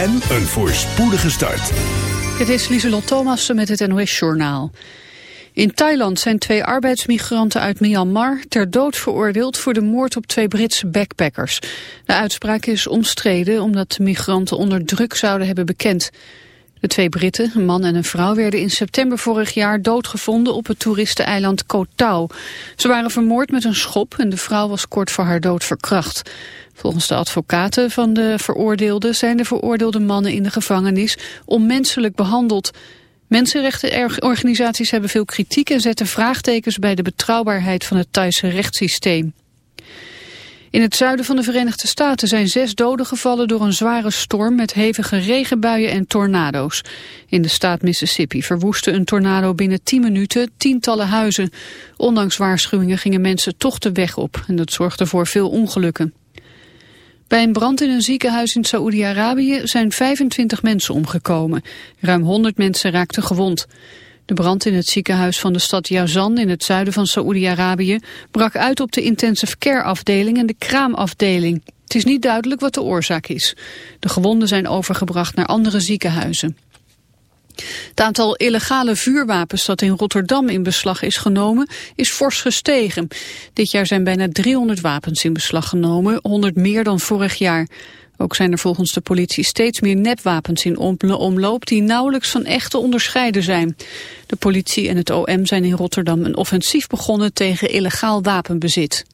en een voorspoedige start. Het is Lieselot Thomassen met het NOS-journaal. In Thailand zijn twee arbeidsmigranten uit Myanmar ter dood veroordeeld voor de moord op twee Britse backpackers. De uitspraak is omstreden omdat de migranten onder druk zouden hebben bekend. De twee Britten, een man en een vrouw, werden in september vorig jaar doodgevonden op het toeristeneiland Koh Tao. Ze waren vermoord met een schop en de vrouw was kort voor haar dood verkracht. Volgens de advocaten van de veroordeelden zijn de veroordeelde mannen in de gevangenis onmenselijk behandeld. Mensenrechtenorganisaties hebben veel kritiek en zetten vraagtekens bij de betrouwbaarheid van het Thaise rechtssysteem. In het zuiden van de Verenigde Staten zijn zes doden gevallen door een zware storm met hevige regenbuien en tornado's. In de staat Mississippi verwoestte een tornado binnen 10 minuten tientallen huizen. Ondanks waarschuwingen gingen mensen toch de weg op en dat zorgde voor veel ongelukken. Bij een brand in een ziekenhuis in Saoedi-Arabië zijn 25 mensen omgekomen. Ruim 100 mensen raakten gewond. De brand in het ziekenhuis van de stad Yazan in het zuiden van Saoedi-Arabië brak uit op de intensive care afdeling en de kraamafdeling. Het is niet duidelijk wat de oorzaak is. De gewonden zijn overgebracht naar andere ziekenhuizen. Het aantal illegale vuurwapens dat in Rotterdam in beslag is genomen is fors gestegen. Dit jaar zijn bijna 300 wapens in beslag genomen, 100 meer dan vorig jaar. Ook zijn er volgens de politie steeds meer nepwapens in omloop die nauwelijks van echte onderscheiden zijn. De politie en het OM zijn in Rotterdam een offensief begonnen tegen illegaal wapenbezit.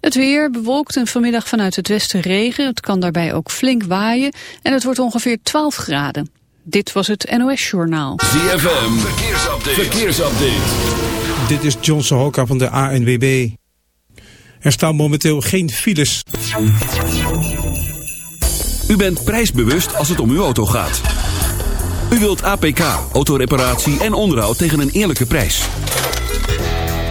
Het weer bewolkt en vanmiddag vanuit het westen regen. Het kan daarbij ook flink waaien en het wordt ongeveer 12 graden. Dit was het NOS Journaal. ZFM, verkeersupdate. verkeersupdate. Dit is John Sohoka van de ANWB. Er staan momenteel geen files. U bent prijsbewust als het om uw auto gaat. U wilt APK, autoreparatie en onderhoud tegen een eerlijke prijs.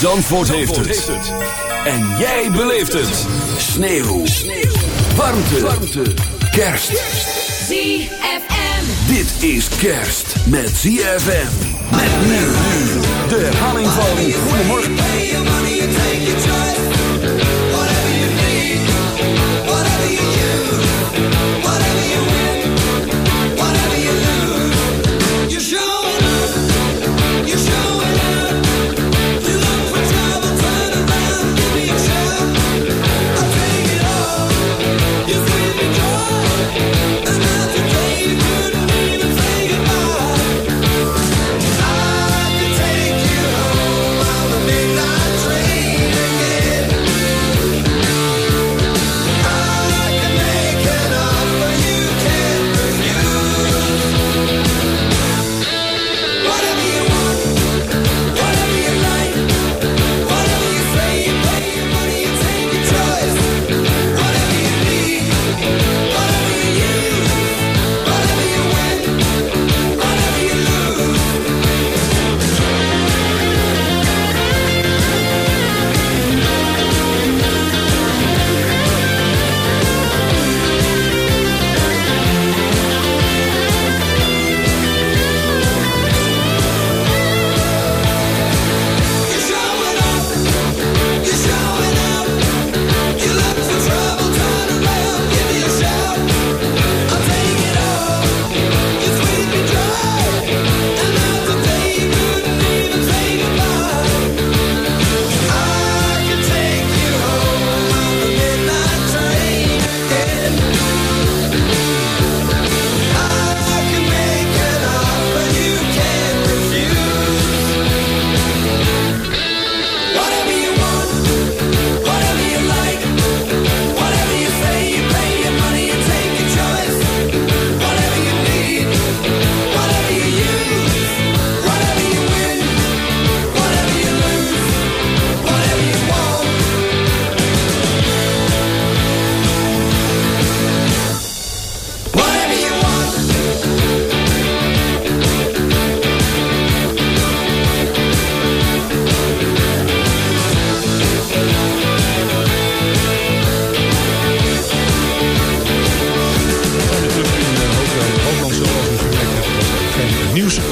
Zandvoort, heeft, het. En jij beleeft het. Sneeuw. Sneeuw. Warmte. Warmte. Kerst. ZFM. Dit is kerst met ZFM. Met nu. De herhaling van Goedemorgen.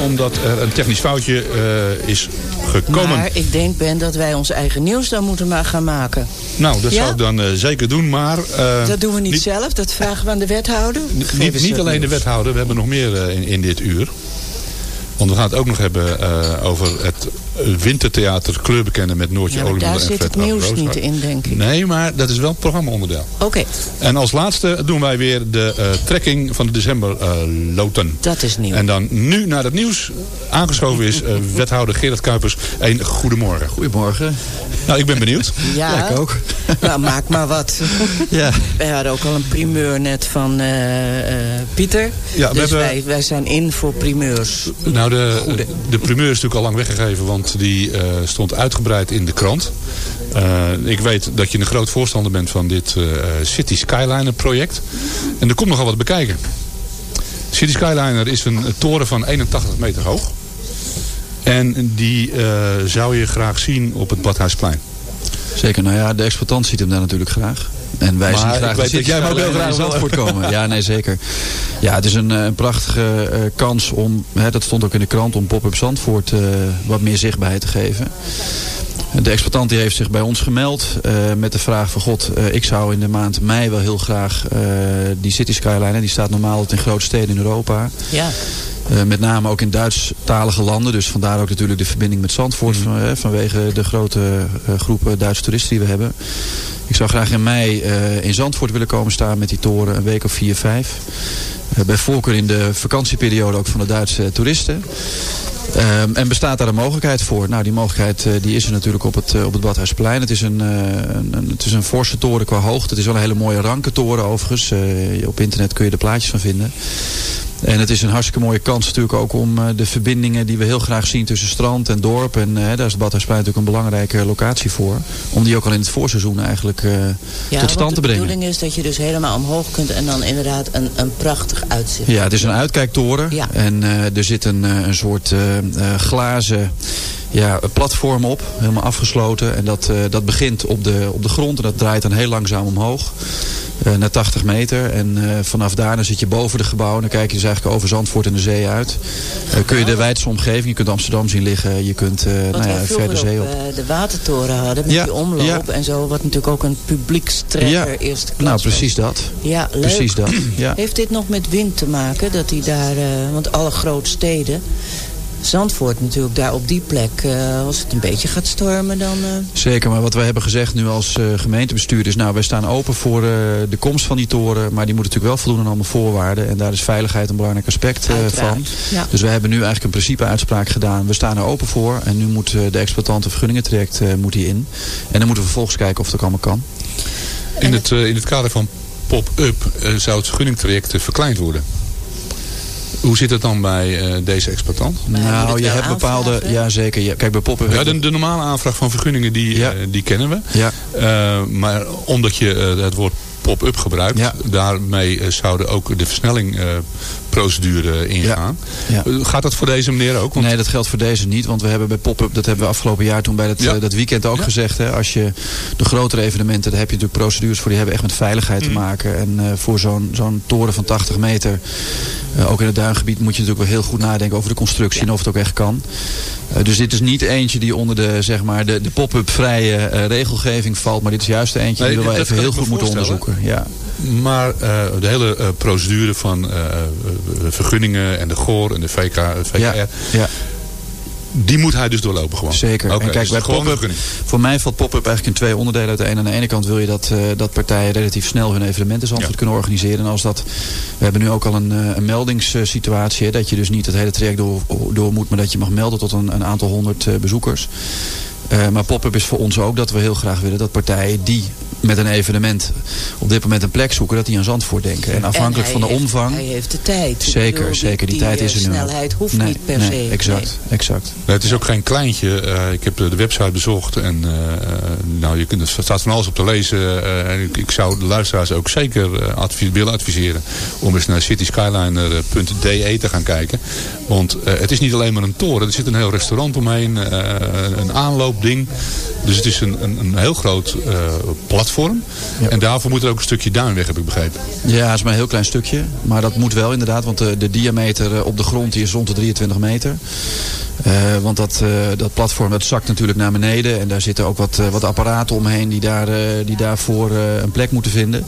Omdat er een technisch foutje is gekomen. Maar ik denk, Ben, dat wij ons eigen nieuws dan moeten maar gaan maken. Nou, dat zou ik dan zeker doen, maar... dat doen we niet, zelf, dat vragen we aan de wethouder. Niet, niet alleen de wethouder, we hebben nog meer in, in dit uur. Want we gaan het ook nog hebben over het wintertheater Kleurbekennen met Noortje ja, Oliver daar zit het nieuws niet in, denk ik. Nee, maar dat is wel een programma-onderdeel. Oké. En als laatste doen wij weer de uh, trekking van de december uh, loten. Dat is nieuw. En dan nu naar het nieuws. Aangeschoven is uh, wethouder Gerard Kuipers. Een goedemorgen. Goedemorgen. Nou, ik ben benieuwd. Ja, ja ik ook. Nou, maak maar wat. ja. Wij hadden ook al een primeur net van Pieter. Ja, dus hebben... wij, wij zijn in voor primeurs. Nou, de, de primeur is natuurlijk al lang weggegeven, want die uh, stond uitgebreid in de krant. Uh, ik weet dat je een groot voorstander bent van dit uh, City Skyliner project. En er komt nogal wat bekijken. City Skyliner is een toren van 81 meter hoog. En die zou je graag zien op het Badhuisplein. Zeker, nou ja, de exploitant ziet hem daar natuurlijk graag. En wij zien graag dat jij ook heel graag in Zandvoort komen. Ja, nee, zeker. Ja, het is een, een prachtige uh, kans om, hè, dat stond ook in de krant, om Pop-up Zandvoort uh, wat meer zichtbaarheid te geven. De exploitant die heeft zich bij ons gemeld uh, met de vraag van god, ik zou in de maand mei wel heel graag die City Skyline, die staat normaal in grote steden in Europa. Ja. Uh, met name ook in Duitsstalige landen. Dus vandaar ook natuurlijk de verbinding met Zandvoort. Mm. Van, uh, vanwege de grote uh, groepen Duitse toeristen die we hebben. Ik zou graag in mei uh, in Zandvoort willen komen staan met die toren. Een week of vier, vijf. Bij voorkeur in de vakantieperiode ook van de Duitse toeristen. Um, en bestaat daar een mogelijkheid voor? Nou, die mogelijkheid uh, die is er natuurlijk op het, uh, op het Badhuisplein. Het is een, uh, een, het is een forse toren qua hoogte. Het is wel een hele mooie rankentoren overigens. op internet kun je er plaatjes van vinden. En het is een hartstikke mooie kans natuurlijk ook om de verbindingen die we heel graag zien tussen strand en dorp. En daar is het Badhuisplein natuurlijk een belangrijke locatie voor. Om die ook al in het voorseizoen eigenlijk ja, tot stand te brengen. de bedoeling is dat je dus helemaal omhoog kunt en dan inderdaad een, een prachtig uitzicht. Ja, het is een uitkijktoren. Ja. En er zit een, een soort uh, glazen ja, platform op, helemaal afgesloten. En dat, dat begint op de, op de grond en dat draait dan heel langzaam omhoog. Uh, naar 80 meter. En uh, vanaf daar dan zit je boven de gebouwen. Dan kijk je dus eigenlijk over Zandvoort en de zee uit. kun je de wijdse omgeving, je kunt Amsterdam zien liggen. Je kunt nou ja, verder zee op. de watertoren hadden met ja, die omloop ja. en zo. Wat natuurlijk ook een publiekstrekker ja. eerste klas Nou, precies dat. Ja, leuk. Precies dat. Heeft dit nog met wind te maken? Dat hij daar, want alle grote steden Zandvoort natuurlijk daar op die plek, uh, als het een beetje gaat stormen dan... Uh... Zeker, maar wat wij hebben gezegd nu als uh, gemeentebestuur is... nou, wij staan open voor de komst van die toren... maar die moet natuurlijk wel voldoen aan allemaal voorwaarden... en daar is veiligheid een belangrijk aspect van. Ja. Dus wij hebben nu eigenlijk een principe-uitspraak gedaan. We staan er open voor en nu moet de exploitant een vergunningentraject moet die in. En dan moeten we vervolgens kijken of dat allemaal kan. In het, in het kader van pop-up zou het vergunningtraject verkleind worden? Hoe zit het dan bij uh, deze exploitant? Nou, je hebt bepaalde... Ja, zeker. Ja, kijk, bij Poppen... Ja, de, de, normale aanvraag van vergunningen, die, ja. uh, die kennen we. Ja. Uh, maar omdat je het woord pop-up gebruikt. Ja. Daarmee zouden ook de versnellingprocedure ingaan. Ja. Ja. Gaat dat voor deze meneer ook? Want... Nee, dat geldt voor deze niet. Want we hebben bij pop-up, dat hebben we afgelopen jaar toen bij dat, ja. dat weekend ook gezegd. Hè, als je de grotere evenementen, daar heb je natuurlijk procedures voor. Die hebben echt met veiligheid mm. te maken. En uh, voor zo'n zo'n toren van 80 meter, uh, ook in het duingebied, moet je natuurlijk wel heel goed nadenken over de constructie. En of het ook echt kan. Dus dit is niet eentje die onder de, zeg maar, de, de pop-up vrije regelgeving valt. Maar dit is juist de eentje nee, die we wel even heel goed moeten onderzoeken. Ja. Maar uh, de hele uh, procedure van uh, vergunningen en de GOR en de VK, VKR... Ja, ja. Die moet hij dus doorlopen gewoon? Zeker. Okay, en kijk, dus bij pop-up, voor mij valt pop-up eigenlijk in twee onderdelen uiteen. Aan de ene kant wil je dat, uh, dat partijen relatief snel hun evenementen ja. kunnen organiseren. En als dat, we hebben nu ook al een, een meldingssituatie. Hè, dat je dus niet het hele traject door, door moet, maar dat je mag melden tot een, een aantal honderd uh, bezoekers. Uh, maar pop-up is voor ons ook dat we heel graag willen dat partijen die met een evenement op dit moment een plek zoeken, dat die aan Zandvoort denken. En afhankelijk en van de heeft, omvang. Hij heeft de tijd. Zeker, bedoel, zeker. Die, die tijd is er nu. snelheid hoeft nee, niet per nee, se. Exact, nee. exact. Nee, het is ook geen kleintje. Uh, ik heb de website bezocht en uh, nou, je kunt, er staat van alles op te lezen. Uh, en ik, ik, zou de luisteraars ook zeker advies, willen adviseren om eens naar cityskyliner.de te gaan kijken. Want het is niet alleen maar een toren. Er zit een heel restaurant omheen, een aanloopding. Dus het is een, een, een heel groot platform platform. En daarvoor moet er ook een stukje duin weg, heb ik begrepen. Ja, dat is maar een heel klein stukje. Maar dat moet wel inderdaad, want de, de diameter op de grond die is rond de 23 meter. Uh, want dat, uh, dat platform dat zakt natuurlijk naar beneden. En daar zitten ook wat, uh, wat apparaten omheen die, daar, die daarvoor een plek moeten vinden.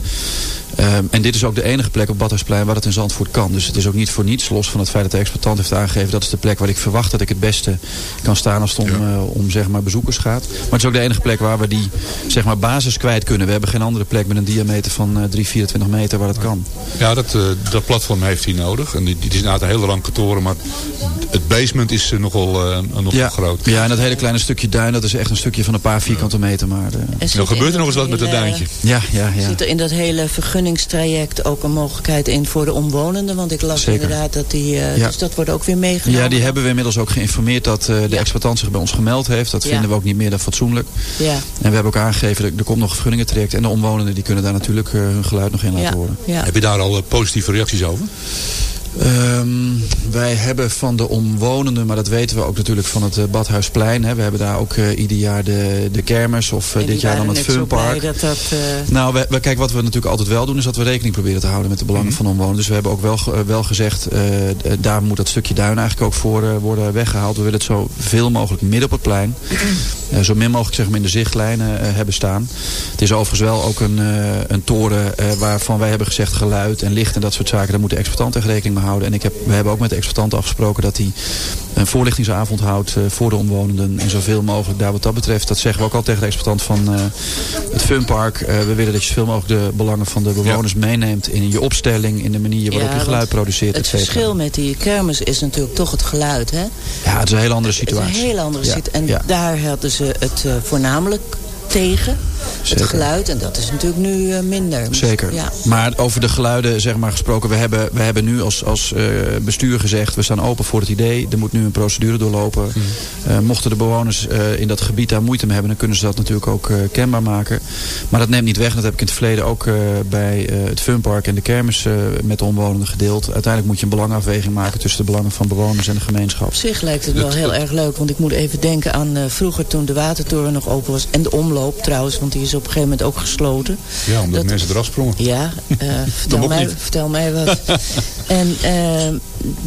Um, en dit is ook de enige plek op Badhuisplein waar het in Zandvoort kan. Dus het is ook niet voor niets, los van het feit dat de exploitant heeft aangegeven... dat is de plek waar ik verwacht dat ik het beste kan staan als het om, ja. om zeg maar, bezoekers gaat. Maar het is ook de enige plek waar we die zeg maar, basis kwijt kunnen. We hebben geen andere plek met een diameter van 3, 24 meter waar het kan. Ja, dat, dat platform heeft hij nodig. En die, die is inderdaad een hele lange toren, maar het basement is nogal, uh, nogal ja. groot. Ja, en dat hele kleine stukje duin, dat is echt een stukje van een paar vierkante meter. Maar, uh... Dan gebeurt er nog eens wat met dat duintje. Ja, ja, ja. Zit er in dat hele vergunningstraject ook een mogelijkheid in voor de omwonenden? Want ik las Zeker. inderdaad dat die, uh, ja. dus dat wordt ook weer meegenomen. Ja, die hebben we inmiddels ook geïnformeerd dat de ja. exploitant zich bij ons gemeld heeft. Dat vinden we ook niet meer dan fatsoenlijk. Ja. En we hebben ook aangegeven, er, er komt nog een vergunningentraject. En de omwonenden die kunnen daar natuurlijk hun geluid nog in laten horen. Heb je daar al positieve reacties over? Um, wij hebben van de omwonenden, maar dat weten we ook natuurlijk van het uh, Badhuisplein. Hè. We hebben daar ook uh, ieder jaar de, de kermis of uh, dit jaar dan het funpark. Dat dat, nou, we, we, kijk, wat we natuurlijk altijd wel doen is dat we rekening proberen te houden met de belangen mm -hmm. van omwonenden. Dus we hebben ook wel, wel gezegd, daar moet dat stukje duin eigenlijk ook voor worden weggehaald. We willen het zo veel mogelijk midden op het plein. Zo min mogelijk zeg maar, in de zichtlijnen hebben staan. Het is overigens wel ook een, een toren waarvan wij hebben gezegd geluid en licht en dat soort zaken. Daar moet de exploitant echt rekening mee houden. En ik heb, we hebben ook met de exploitant afgesproken dat hij een voorlichtingsavond houdt uh, voor de omwonenden. En zoveel mogelijk daar wat dat betreft. Dat zeggen we ook al tegen de exploitant van uh, het funpark. Uh, we willen dat je zoveel mogelijk de belangen van de bewoners ja. meeneemt in je opstelling. In de manier waarop ja, je geluid produceert. Het verschil met die kermis is natuurlijk toch het geluid. Hè? Ja, het is een hele andere situatie. Het is een hele andere situatie. En daar hadden ze het voornamelijk tegen. Zeker. Het geluid. En dat is natuurlijk nu uh, minder. Zeker. Ja. Maar over de geluiden zeg maar, gesproken. We hebben, we hebben nu als, als uh, bestuur gezegd. We staan open voor het idee. Er moet nu een procedure doorlopen. Mm. Uh, mochten de bewoners in dat gebied daar moeite mee hebben. Dan kunnen ze dat natuurlijk ook kenbaar maken. Maar dat neemt niet weg. Dat heb ik in het verleden ook bij het funpark en de kermis met de omwonenden gedeeld. Uiteindelijk moet je een belangafweging maken. Tussen de belangen van bewoners en de gemeenschap. Op zich lijkt het wel heel erg leuk. Want ik moet even denken aan vroeger toen de watertoren nog open was. En de omloop trouwens. Want die is op een gegeven moment ook gesloten. Ja, omdat dat, mensen eraf sprongen. Ja, uh, vertel, mij, vertel mij wat. en uh,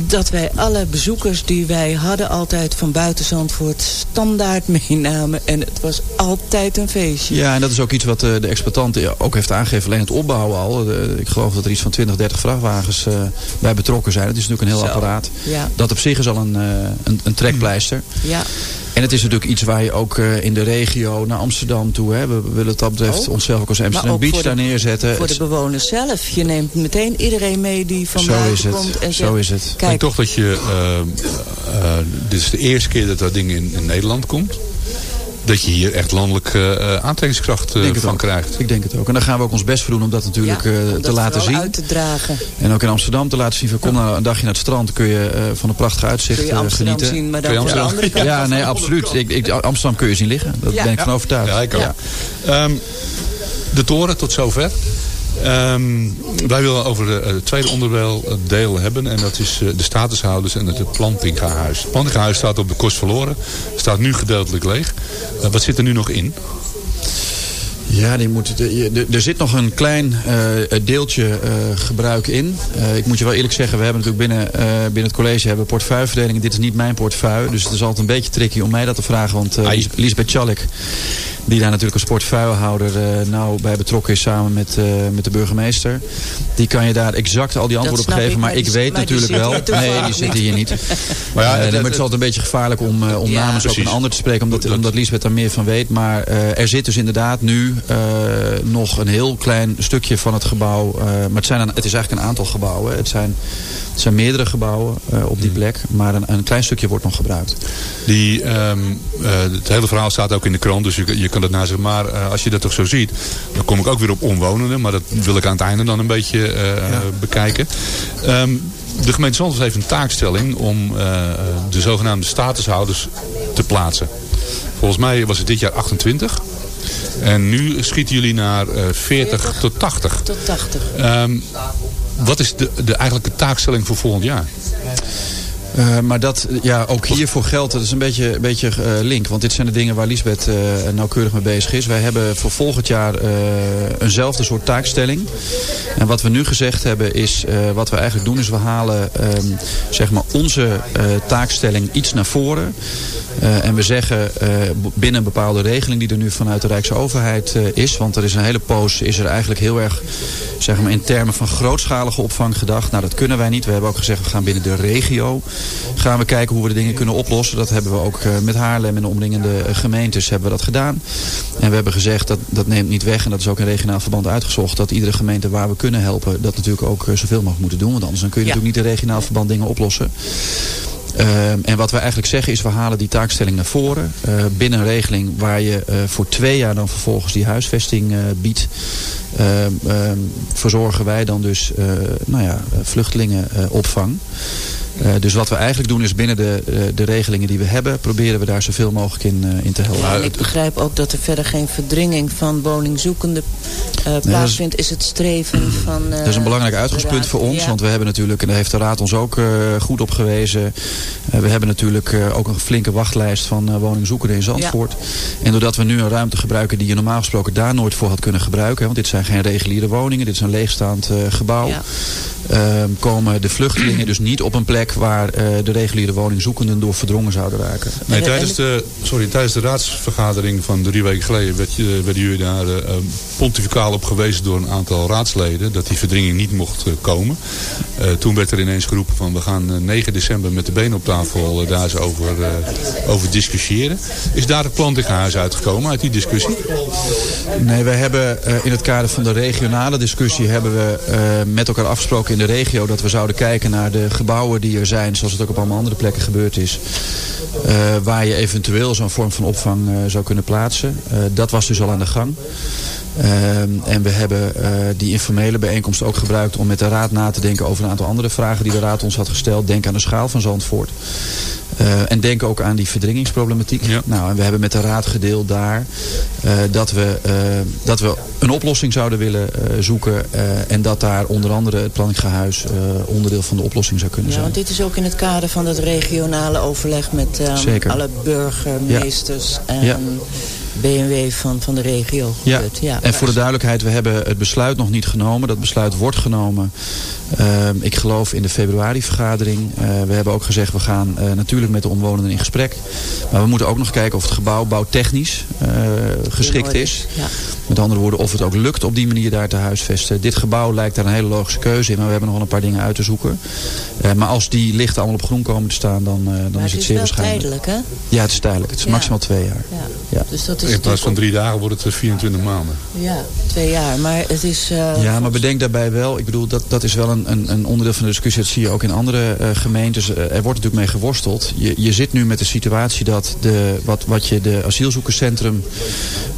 dat wij alle bezoekers die wij hadden altijd van buiten Zandvoort standaard meenamen. En het was altijd een feestje. Ja, en dat is ook iets wat uh, de exploitant ook heeft aangegeven. Alleen het opbouwen al. ik geloof dat er iets van 20, 30 vrachtwagens bij betrokken zijn. Het is natuurlijk een heel Zo, apparaat. Ja. Dat op zich is al een, een, een trekpleister. Ja. En het is natuurlijk iets waar je ook uh, in de regio naar Amsterdam toe... Hè, we willen het dat betreft oh. onszelf ook als Amsterdam Beach daar neerzetten. Voor de bewoners zelf. Je neemt meteen iedereen mee die van Zo buiten is het. komt. En Zo is het. Kijk, en toch dat je... Uh, uh, dit is de eerste keer dat dat ding in, in Nederland komt dat je hier echt landelijke uh, aantrekkingskracht uh, van ook. krijgt. Ik denk het ook. En daar gaan we ook ons best voor doen om dat natuurlijk ja, uh, om te dat laten zien. uit te dragen. En ook in Amsterdam te laten zien. Van, kom nou een dagje naar het strand. Kun je van een prachtig uitzicht kun je Amsterdam genieten. zien, maar dan aan de andere kant. Ja, nee, absoluut. Ik, ik, Amsterdam kun je zien liggen. Daar Ja. ben ik van overtuigd. Ja, ik ook. Um, de toren tot zover. Um, wij willen over de, het tweede onderdeel uh, deel hebben. En dat is uh, de statushouders en het plantingahuis. Het plantingahuis staat op de kost verloren. Staat nu gedeeltelijk leeg. Wat zit er nu nog in? Ja, die moet, de, de, er zit nog een klein uh, deeltje uh, gebruik in. Uh, ik moet je wel eerlijk zeggen, we hebben natuurlijk binnen, binnen het college hebben portefeuilleverdelingen. Dit is niet mijn portefeuille, dus het is altijd een beetje tricky om mij dat te vragen. Want uh, Lisbeth Chalik, die daar natuurlijk als portefeuillehouder nou bij betrokken is samen met, met de burgemeester. Die kan je daar exact al die antwoorden op geven. Ik, maar ik weet maar natuurlijk wel... Nee, die zitten hier niet. maar ja, het, het, het is altijd een beetje gevaarlijk om, om ja, namens precies. ook een ander te spreken. Omdat, omdat Lisbeth daar meer van weet. Maar er zit dus inderdaad nu nog een heel klein stukje van het gebouw. Uh, maar het, zijn een, het is eigenlijk een aantal gebouwen. Het zijn, het zijn meerdere gebouwen uh, op die plek. Maar een, een, klein stukje wordt nog gebruikt. Die, um, het hele verhaal staat ook in de krant. Dus je, je kan het naast Maar als je dat toch zo ziet. Dan kom ik ook weer op omwonenden. Maar dat wil ik aan het einde dan een beetje ja. bekijken. Um, de gemeente Zandvoort heeft een taakstelling om de zogenaamde statushouders te plaatsen. Volgens mij was het dit jaar 28. En nu schieten jullie naar uh, 40, 40 tot 80. Tot 80. Um, wat is de, de eigenlijke taakstelling voor volgend jaar? Uh, maar dat, ja, ook hiervoor geldt, dat is een beetje, beetje uh, link. Want dit zijn de dingen waar Lisbeth uh, nauwkeurig mee bezig is. Wij hebben voor volgend jaar eenzelfde soort taakstelling. En wat we nu gezegd hebben is, wat we eigenlijk doen is we halen um, zeg maar onze taakstelling iets naar voren. En we zeggen binnen een bepaalde regeling die er nu vanuit de Rijksoverheid is. Want er is een hele poos, is er eigenlijk heel erg zeg maar, in termen van grootschalige opvang gedacht. Nou dat kunnen wij niet. We hebben ook gezegd we gaan binnen de regio. Gaan we kijken hoe we de dingen kunnen oplossen. Dat hebben we ook met Haarlem en de omringende gemeentes hebben we dat gedaan. En we hebben gezegd dat dat neemt niet weg. En dat is ook in regionaal verband uitgezocht. Dat iedere gemeente waar we kunnen helpen dat natuurlijk ook zoveel mogelijk moeten doen. Want anders dan kun je ja. natuurlijk niet in regionaal verband dingen oplossen. Uh, en wat we eigenlijk zeggen is, we halen die taakstelling naar voren. Uh, binnen een regeling waar je uh, voor twee jaar dan vervolgens die huisvesting biedt. verzorgen wij dan dus nou ja, vluchtelingenopvang. Uh, dus wat we eigenlijk doen is binnen de, uh, de regelingen die we hebben... proberen we daar zoveel mogelijk in, uh, in te helpen. Ja, ik begrijp ook dat er verder geen verdringing van woningzoekenden plaatsvindt. Is, is het streven van... dat is een belangrijk uitgangspunt voor ons. Ja. Want we hebben natuurlijk, en daar heeft de Raad ons ook goed op gewezen... we hebben natuurlijk ook een flinke wachtlijst van woningzoekenden in Zandvoort. Ja. En doordat we nu een ruimte gebruiken die je normaal gesproken daar nooit voor had kunnen gebruiken... want dit zijn geen reguliere woningen, dit is een leegstaand gebouw... Ehm, komen de vluchtelingen dus niet op een plek waar uh, de reguliere woningzoekenden door verdrongen zouden raken. Nee, tijdens de, sorry, tijdens de raadsvergadering van drie weken geleden werd, werden jullie daar uh, pontificaal op gewezen door een aantal raadsleden dat die verdringing niet mocht uh, komen. toen werd er ineens geroepen van we gaan 9 december met de benen op tafel daar eens over, over discussiëren. Is daar het plantenhuis uitgekomen uit die discussie? Nee, wij hebben in het kader van de regionale discussie hebben we met elkaar afgesproken in de regio dat we zouden kijken naar de gebouwen die er zijn, zoals het ook op allemaal andere plekken gebeurd is. Uh, waar je eventueel zo'n vorm van opvang uh, zou kunnen plaatsen. Uh, dat was dus al aan de gang. en we hebben die informele bijeenkomst ook gebruikt om met de raad na te denken over een aantal andere vragen die de raad ons had gesteld. Denk aan de schaal van Zandvoort. Uh, en denk ook aan die verdringingsproblematiek. Ja. Nou, en we hebben met de raad gedeeld daar uh, dat, we, uh, dat we een oplossing zouden willen zoeken. en dat daar onder andere het Planningahuis onderdeel van de oplossing zou kunnen ja, zijn. Want dit is ook in het kader van het regionale overleg met um, alle burgemeesters ja. en... BMW van, van de regio. Ja. ja. en voor de duidelijkheid, we hebben het besluit nog niet genomen. Dat besluit wordt genomen uh, ik geloof in de februari-vergadering. Uh, we hebben ook gezegd, we gaan uh, natuurlijk met de omwonenden in gesprek. Maar we moeten ook nog kijken of het gebouw bouwtechnisch uh, geschikt is. Ja. Met andere woorden, of het ook lukt op die manier daar te huisvesten. Dit gebouw lijkt daar een hele logische keuze in. Maar we hebben nog wel een paar dingen uit te zoeken. maar als die lichten allemaal op groen komen te staan, dan, dan is het, is zeer waarschijnlijk. tijdelijk, hè? Ja, het is tijdelijk. Het is ja. maximaal twee jaar. Ja. ja. Dus dat is in plaats van drie dagen wordt het 24 maanden. Ja, twee jaar. Maar het is... ja, maar bedenk daarbij wel, ik bedoel, dat, dat is wel een, een, een onderdeel van de discussie. Dat zie je ook in andere uh, gemeentes. Er wordt natuurlijk mee geworsteld. Je, je zit nu met de situatie dat de, wat, wat je de asielzoekerscentrum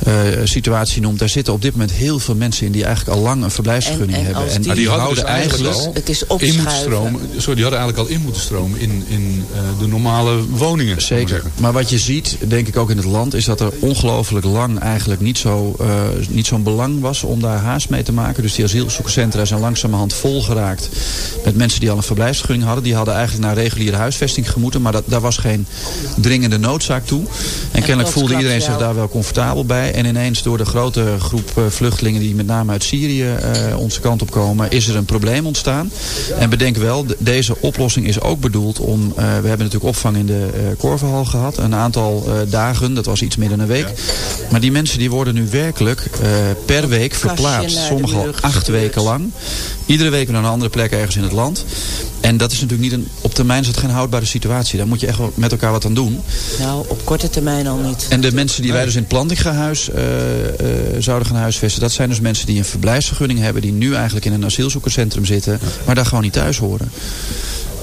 uh, situatie noemt. Daar zitten op dit moment heel veel mensen in die eigenlijk al lang een verblijfsvergunning en, en hebben. En die, die houden dus eigenlijk al het is in moeten stromen. Sorry, die hadden eigenlijk al in moeten stromen in, in de normale woningen. Zeker. Maar wat je ziet, denk ik ook in het land, is dat er ongelooflijk lang eigenlijk niet zo'n niet zo'n belang was om daar haast mee te maken. Dus die asielzoekerscentra zijn langzamerhand volgeraakt met mensen die al een verblijfsvergunning hadden. Die hadden eigenlijk naar reguliere huisvesting gemoeten. Maar dat, daar was geen dringende noodzaak toe. En, kennelijk voelde iedereen zich daar wel comfortabel bij. En ineens door de grote groep uh, vluchtelingen die met name uit Syrië uh, onze kant op komen. Is er een probleem ontstaan. En bedenk wel, deze oplossing is ook bedoeld om... Uh, we hebben natuurlijk opvang in de Korverhal gehad. Een aantal dagen, dat was iets meer dan een week. Maar die mensen die worden nu werkelijk per week verplaatst. Sommigen al acht weken lang. Iedere week naar een andere plek ergens in het land. En dat is natuurlijk niet een, op termijn is het geen houdbare situatie. Daar moet je echt met elkaar wat aan doen. Nou, op korte termijn al niet. En de mensen die wij dus in het Plantingahuis uh, uh, zouden gaan huisvesten... dat zijn dus mensen die een verblijfsvergunning hebben... die nu eigenlijk in een asielzoekerscentrum zitten... maar daar gewoon niet thuis horen.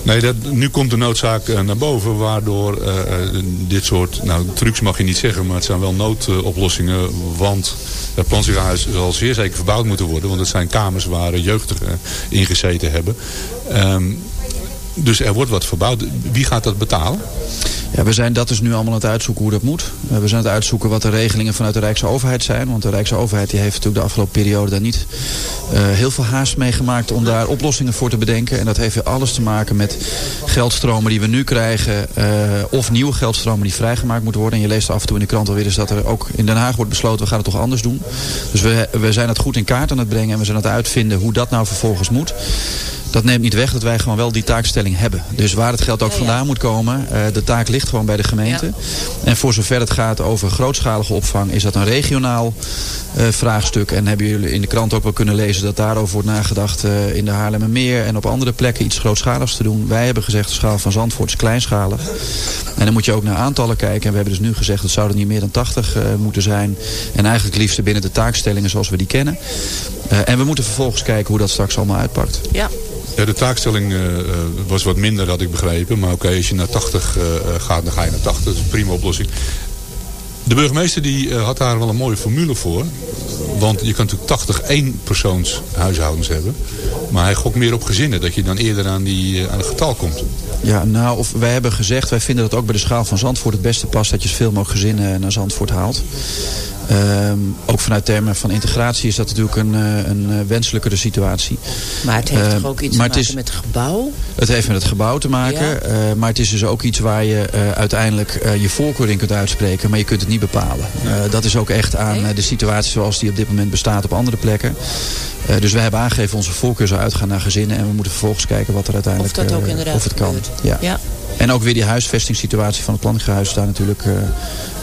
Nee, dat, nu komt de noodzaak uh, naar boven waardoor uh, dit soort, nou trucs mag je niet zeggen, maar het zijn wel noodoplossingen. Want het plantierenhuis zal zeer zeker verbouwd moeten worden, want het zijn kamers waar jeugdigen ingezeten hebben. Um, dus er wordt wat verbouwd. Wie gaat dat betalen? Ja, we zijn dat dus nu allemaal aan het uitzoeken hoe dat moet. we zijn aan het uitzoeken wat de regelingen vanuit de Rijksoverheid zijn. Want de Rijksoverheid die heeft natuurlijk de afgelopen periode daar niet heel veel haast mee gemaakt om daar oplossingen voor te bedenken. En dat heeft weer alles te maken met geldstromen die we nu krijgen. of nieuwe geldstromen die vrijgemaakt moeten worden. En je leest af en toe in de krant alweer eens dat er ook in Den Haag wordt besloten we gaan het toch anders doen. Dus we, we zijn het goed in kaart aan het brengen en we zijn aan het uitvinden hoe dat nou vervolgens moet. Dat neemt niet weg dat wij gewoon wel die taakstelling hebben. Dus waar het geld ook vandaan moet komen, uh, de taak ligt gewoon bij de gemeente. En voor zover het gaat over grootschalige opvang, is dat een regionaal uh, vraagstuk. En hebben jullie in de krant ook wel kunnen lezen dat daarover wordt nagedacht uh, in de Haarlemmermeer en op andere plekken iets grootschaligs te doen. Wij hebben gezegd de schaal van Zandvoort is kleinschalig. En dan moet je ook naar aantallen kijken. En we hebben dus nu gezegd dat zouden niet meer dan 80 moeten zijn. En eigenlijk liefst binnen de taakstellingen zoals we die kennen. en we moeten vervolgens kijken hoe dat straks allemaal uitpakt. Ja, ja, de taakstelling uh, was wat minder, had ik begrepen. Maar oké, als je naar 80 uh, gaat, dan ga je naar 80. Dat is een prima oplossing. De burgemeester die, had daar wel een mooie formule voor. Want je kan natuurlijk 80 één-persoons huishoudens hebben. Maar hij gokt meer op gezinnen. Dat je dan eerder aan, die, aan het getal komt. Ja, nou, of wij hebben gezegd, wij vinden dat ook bij de schaal van Zandvoort het beste past dat je zoveel mogelijk gezinnen naar Zandvoort haalt. Um, ook vanuit termen van integratie is dat natuurlijk een, eh, een eh, wenselijkere situatie. Maar het heeft uh, toch ook iets te maken is, met het gebouw? Het heeft met het gebouw te maken. Ja. Uh, maar het is dus ook iets waar je uiteindelijk je voorkeur in kunt uitspreken. Maar je kunt het niet bepalen. dat is ook echt aan nee? de situatie zoals die op dit moment bestaat op andere plekken. dus we hebben aangegeven onze voorkeur zou uitgaan naar gezinnen. En we moeten vervolgens kijken wat er uiteindelijk of, dat ook inderdaad of het kan. Ja. ja. En ook weer die huisvestingssituatie van het planningshuis daar natuurlijk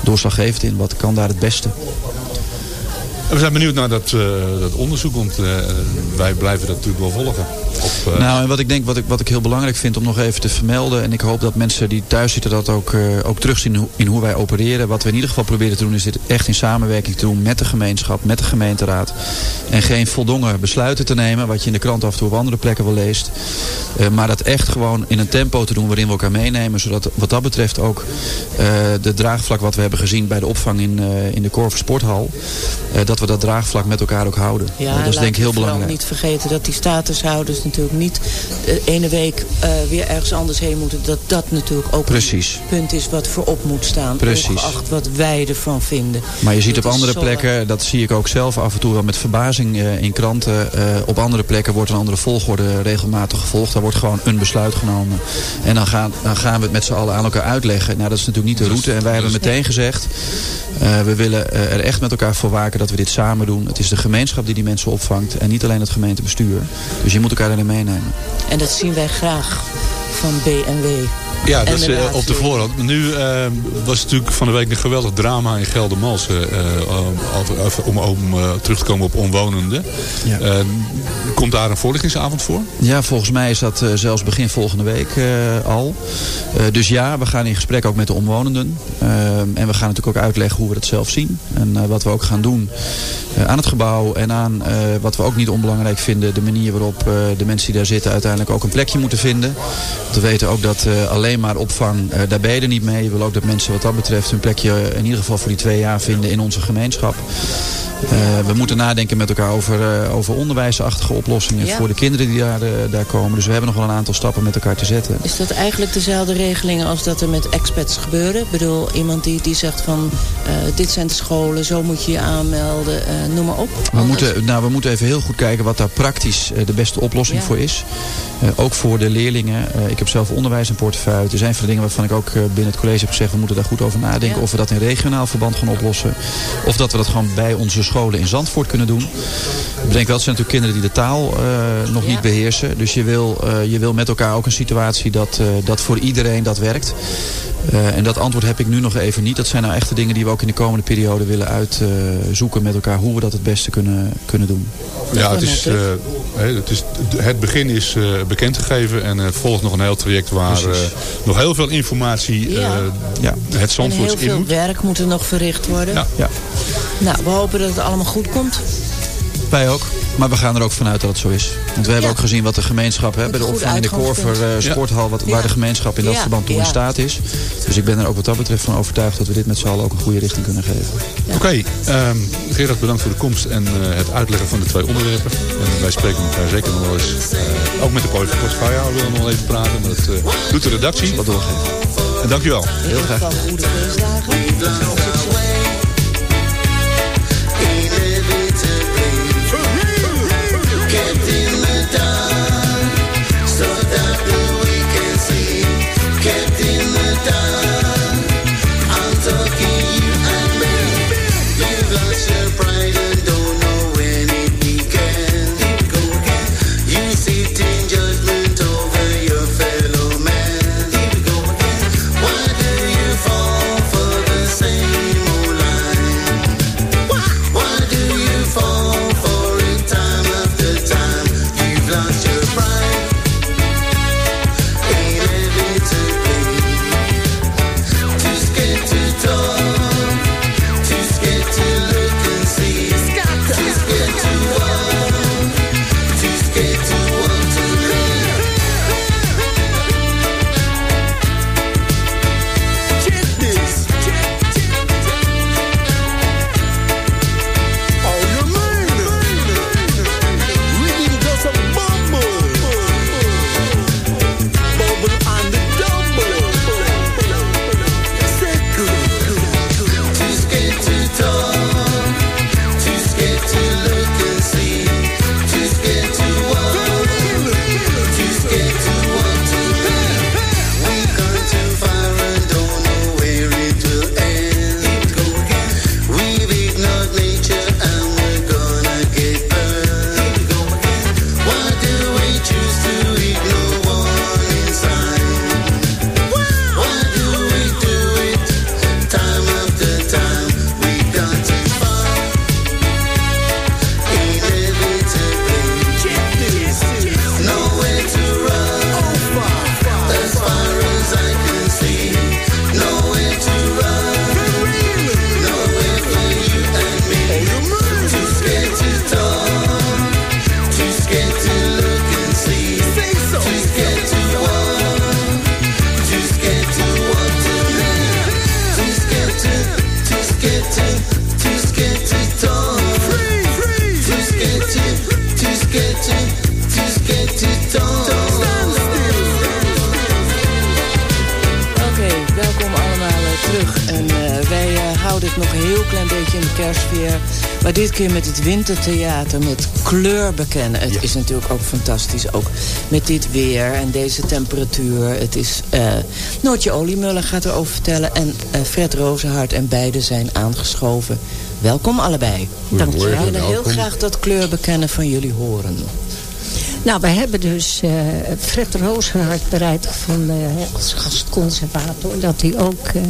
doorslaggevend in. Wat kan daar het beste? We zijn benieuwd naar dat, dat onderzoek, want uh, wij blijven dat natuurlijk wel volgen. Op, uh... Nou, en wat ik denk, wat ik, wat ik heel belangrijk vind om nog even te vermelden... en ik hoop dat mensen die thuis zitten dat ook, ook terugzien in hoe wij opereren. Wat we in ieder geval proberen te doen is dit echt in samenwerking te doen met de gemeenschap, met de gemeenteraad. En geen voldongen besluiten te nemen, wat je in de krant af en toe op andere plekken wel leest. maar dat echt gewoon in een tempo te doen waarin we elkaar meenemen. Zodat wat dat betreft ook de draagvlak wat we hebben gezien bij de opvang in, in de Korver Sporthal... dat we dat draagvlak met elkaar ook houden. Ja, dat is denk ik heel belangrijk. niet vergeten dat die statushouders natuurlijk niet de ene week uh, weer ergens anders heen moeten. Dat dat natuurlijk ook Precies. een punt is wat voorop moet staan. Precies. Ongeacht wat wij ervan vinden. Maar je ziet op andere plekken, dat zie ik ook zelf af en toe wel met verbazing uh, in kranten. Uh, op andere plekken wordt een andere volgorde regelmatig gevolgd. Daar wordt gewoon een besluit genomen. En dan gaan, dan gaan we het met z'n allen aan elkaar uitleggen. Nou, dat is natuurlijk niet de route. En wij hebben meteen gezegd, we willen er echt met elkaar voor waken dat we dit samen doen. Het is de gemeenschap die die mensen opvangt en niet alleen het gemeentebestuur. Dus je moet elkaar erin meenemen. En dat zien wij graag van BNW. Ja, dat is uh, op de voorhand. Nu uh, was het natuurlijk van de week een geweldig drama in Geldermalsen. Uh, om, om terug te komen op omwonenden. Ja. komt daar een voorlichtingsavond voor? Ja, volgens mij is dat zelfs begin volgende week al. dus ja, we gaan in gesprek ook met de omwonenden. en we gaan natuurlijk ook uitleggen hoe we dat zelf zien. En wat we ook gaan doen aan het gebouw. En aan wat we ook niet onbelangrijk vinden. De manier waarop de mensen die daar zitten uiteindelijk ook een plekje moeten vinden. We weten ook dat alleen alleen maar opvang, uh, daar ben je er niet mee. Je wil ook dat mensen wat dat betreft hun plekje in ieder geval voor die twee jaar vinden in onze gemeenschap. Uh, we moeten nadenken met elkaar over, uh, over onderwijsachtige oplossingen ja. voor de kinderen die daar, daar komen. Dus we hebben nog wel een aantal stappen met elkaar te zetten. Is dat eigenlijk dezelfde regelingen als dat er met expats gebeuren? Ik bedoel, iemand die, die zegt van dit zijn de scholen, zo moet je je aanmelden, noem maar op. We moeten, nou, we moeten even heel goed kijken wat daar praktisch de beste oplossing ja. voor is. ook voor de leerlingen. ik heb zelf onderwijs en portefeuille. Er zijn veel dingen waarvan ik ook binnen het college heb gezegd... we moeten daar goed over nadenken. Ja. Of we dat in regionaal verband gaan oplossen. Of dat we dat gewoon bij onze scholen in Zandvoort kunnen doen. Bedenk wel, het zijn natuurlijk kinderen die de taal uh, nog ja. niet beheersen. Dus je wil, uh, je wil met elkaar ook een situatie dat, uh, dat voor iedereen dat werkt. Uh, en dat antwoord heb ik nu nog even niet. Dat zijn nou echte dingen die we ook in de komende periode willen uitzoeken uh, met elkaar. Hoe we dat het beste kunnen, kunnen doen. Ja, het, is, uh, het, is, het begin is bekendgegeven. En het volgt nog een heel traject waar nog heel veel informatie ja. ja. het Zandvoorts in moet. heel veel werk moet er nog verricht worden. Ja. ja. Nou, we hopen dat het allemaal goed komt. Wij ook. Maar we gaan er ook vanuit dat het zo is. Want we hebben ook gezien wat de gemeenschap... Hè, bij de opvang in de Korver uh, sporthal... Wat, waar de gemeenschap in dat verband toe in staat is. Dus ik ben er ook wat dat betreft van overtuigd... dat we dit met z'n allen ook een goede richting kunnen geven. Oké, okay, um, Gerard bedankt voor de komst en uh, het uitleggen van de twee onderwerpen. En wij spreken elkaar zeker nog wel eens. Uh, ook met de portefeuille willen we nog even praten. Maar dat doet de redactie. Wat doorgeven. En dankjewel. Heel graag. Keer met het wintertheater, met kleur bekennen. Het is natuurlijk ook fantastisch, ook met dit weer en deze temperatuur. Het is, uh, Noortje Oliemuller gaat erover vertellen en uh, Fred Rozenhart en beide zijn aangeschoven. Welkom allebei. Dank je. We willen heel graag dat kleur bekennen van jullie horen. Nou, we hebben dus uh, Fred Rozenhart bereid gevonden als gastconservator. Dat hij ook uh,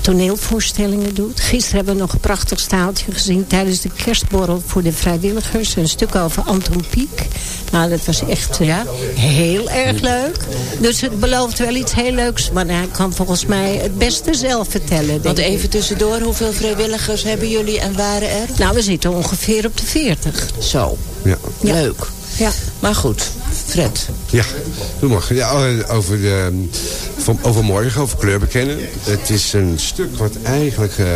toneelvoorstellingen doet. Gisteren hebben we nog een prachtig staaltje gezien tijdens de kerstborrel voor de vrijwilligers. Een stuk over Anton Pieck. Nou, dat was echt ja, heel erg leuk. Dus het belooft wel iets heel leuks. Maar hij kan volgens mij het beste zelf vertellen. Want even tussendoor, hoeveel vrijwilligers hebben jullie en waren er? Nou, we zitten ongeveer op de 40. Zo, ja. leuk. Ja. Maar goed, Fred. Ja, goedemorgen. Ja, over, de, van, over morgen, over kleur bekennen. Het is een stuk wat eigenlijk uh,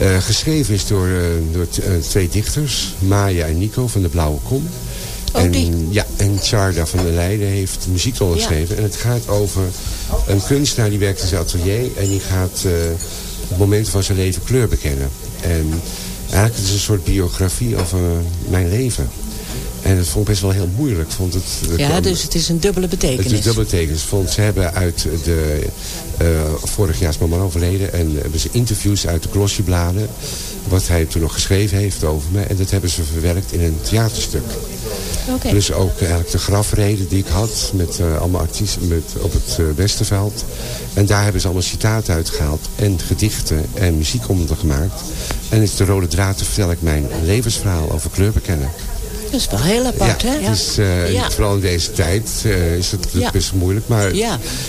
uh, geschreven is door, uh, door twee dichters. Maya en Nico van de Blauwe Kom. Oh, en, die? Ja, en Charda van der Leijden heeft muziek onderschreven. Ja. En het gaat over een kunstenaar die werkt in zijn atelier. En die gaat op momenten van zijn leven kleur bekennen. En eigenlijk het is een soort biografie over mijn leven. En dat vond ik best wel heel moeilijk. Vond het, ja, kwam, dus het is een dubbele betekenis. Het is dubbele betekenis. Vond, ze hebben uit de... Uh, vorig jaar is mijn man overleden. En hebben ze interviews uit de glossybladen. Wat hij toen nog geschreven heeft over me. En dat hebben ze verwerkt in een theaterstuk. Okay. Dus ook eigenlijk de grafreden die ik had. Met uh, allemaal artiesten met, op het uh, Westerveld. En daar hebben ze allemaal citaten uitgehaald. En gedichten en muziek onder gemaakt. En is de rode draad te vertel ik mijn levensverhaal over kleur bekennen. Dat is wel heel apart, ja, hè? Uh, ja. Vooral in deze tijd uh, is het ja. best moeilijk. Maar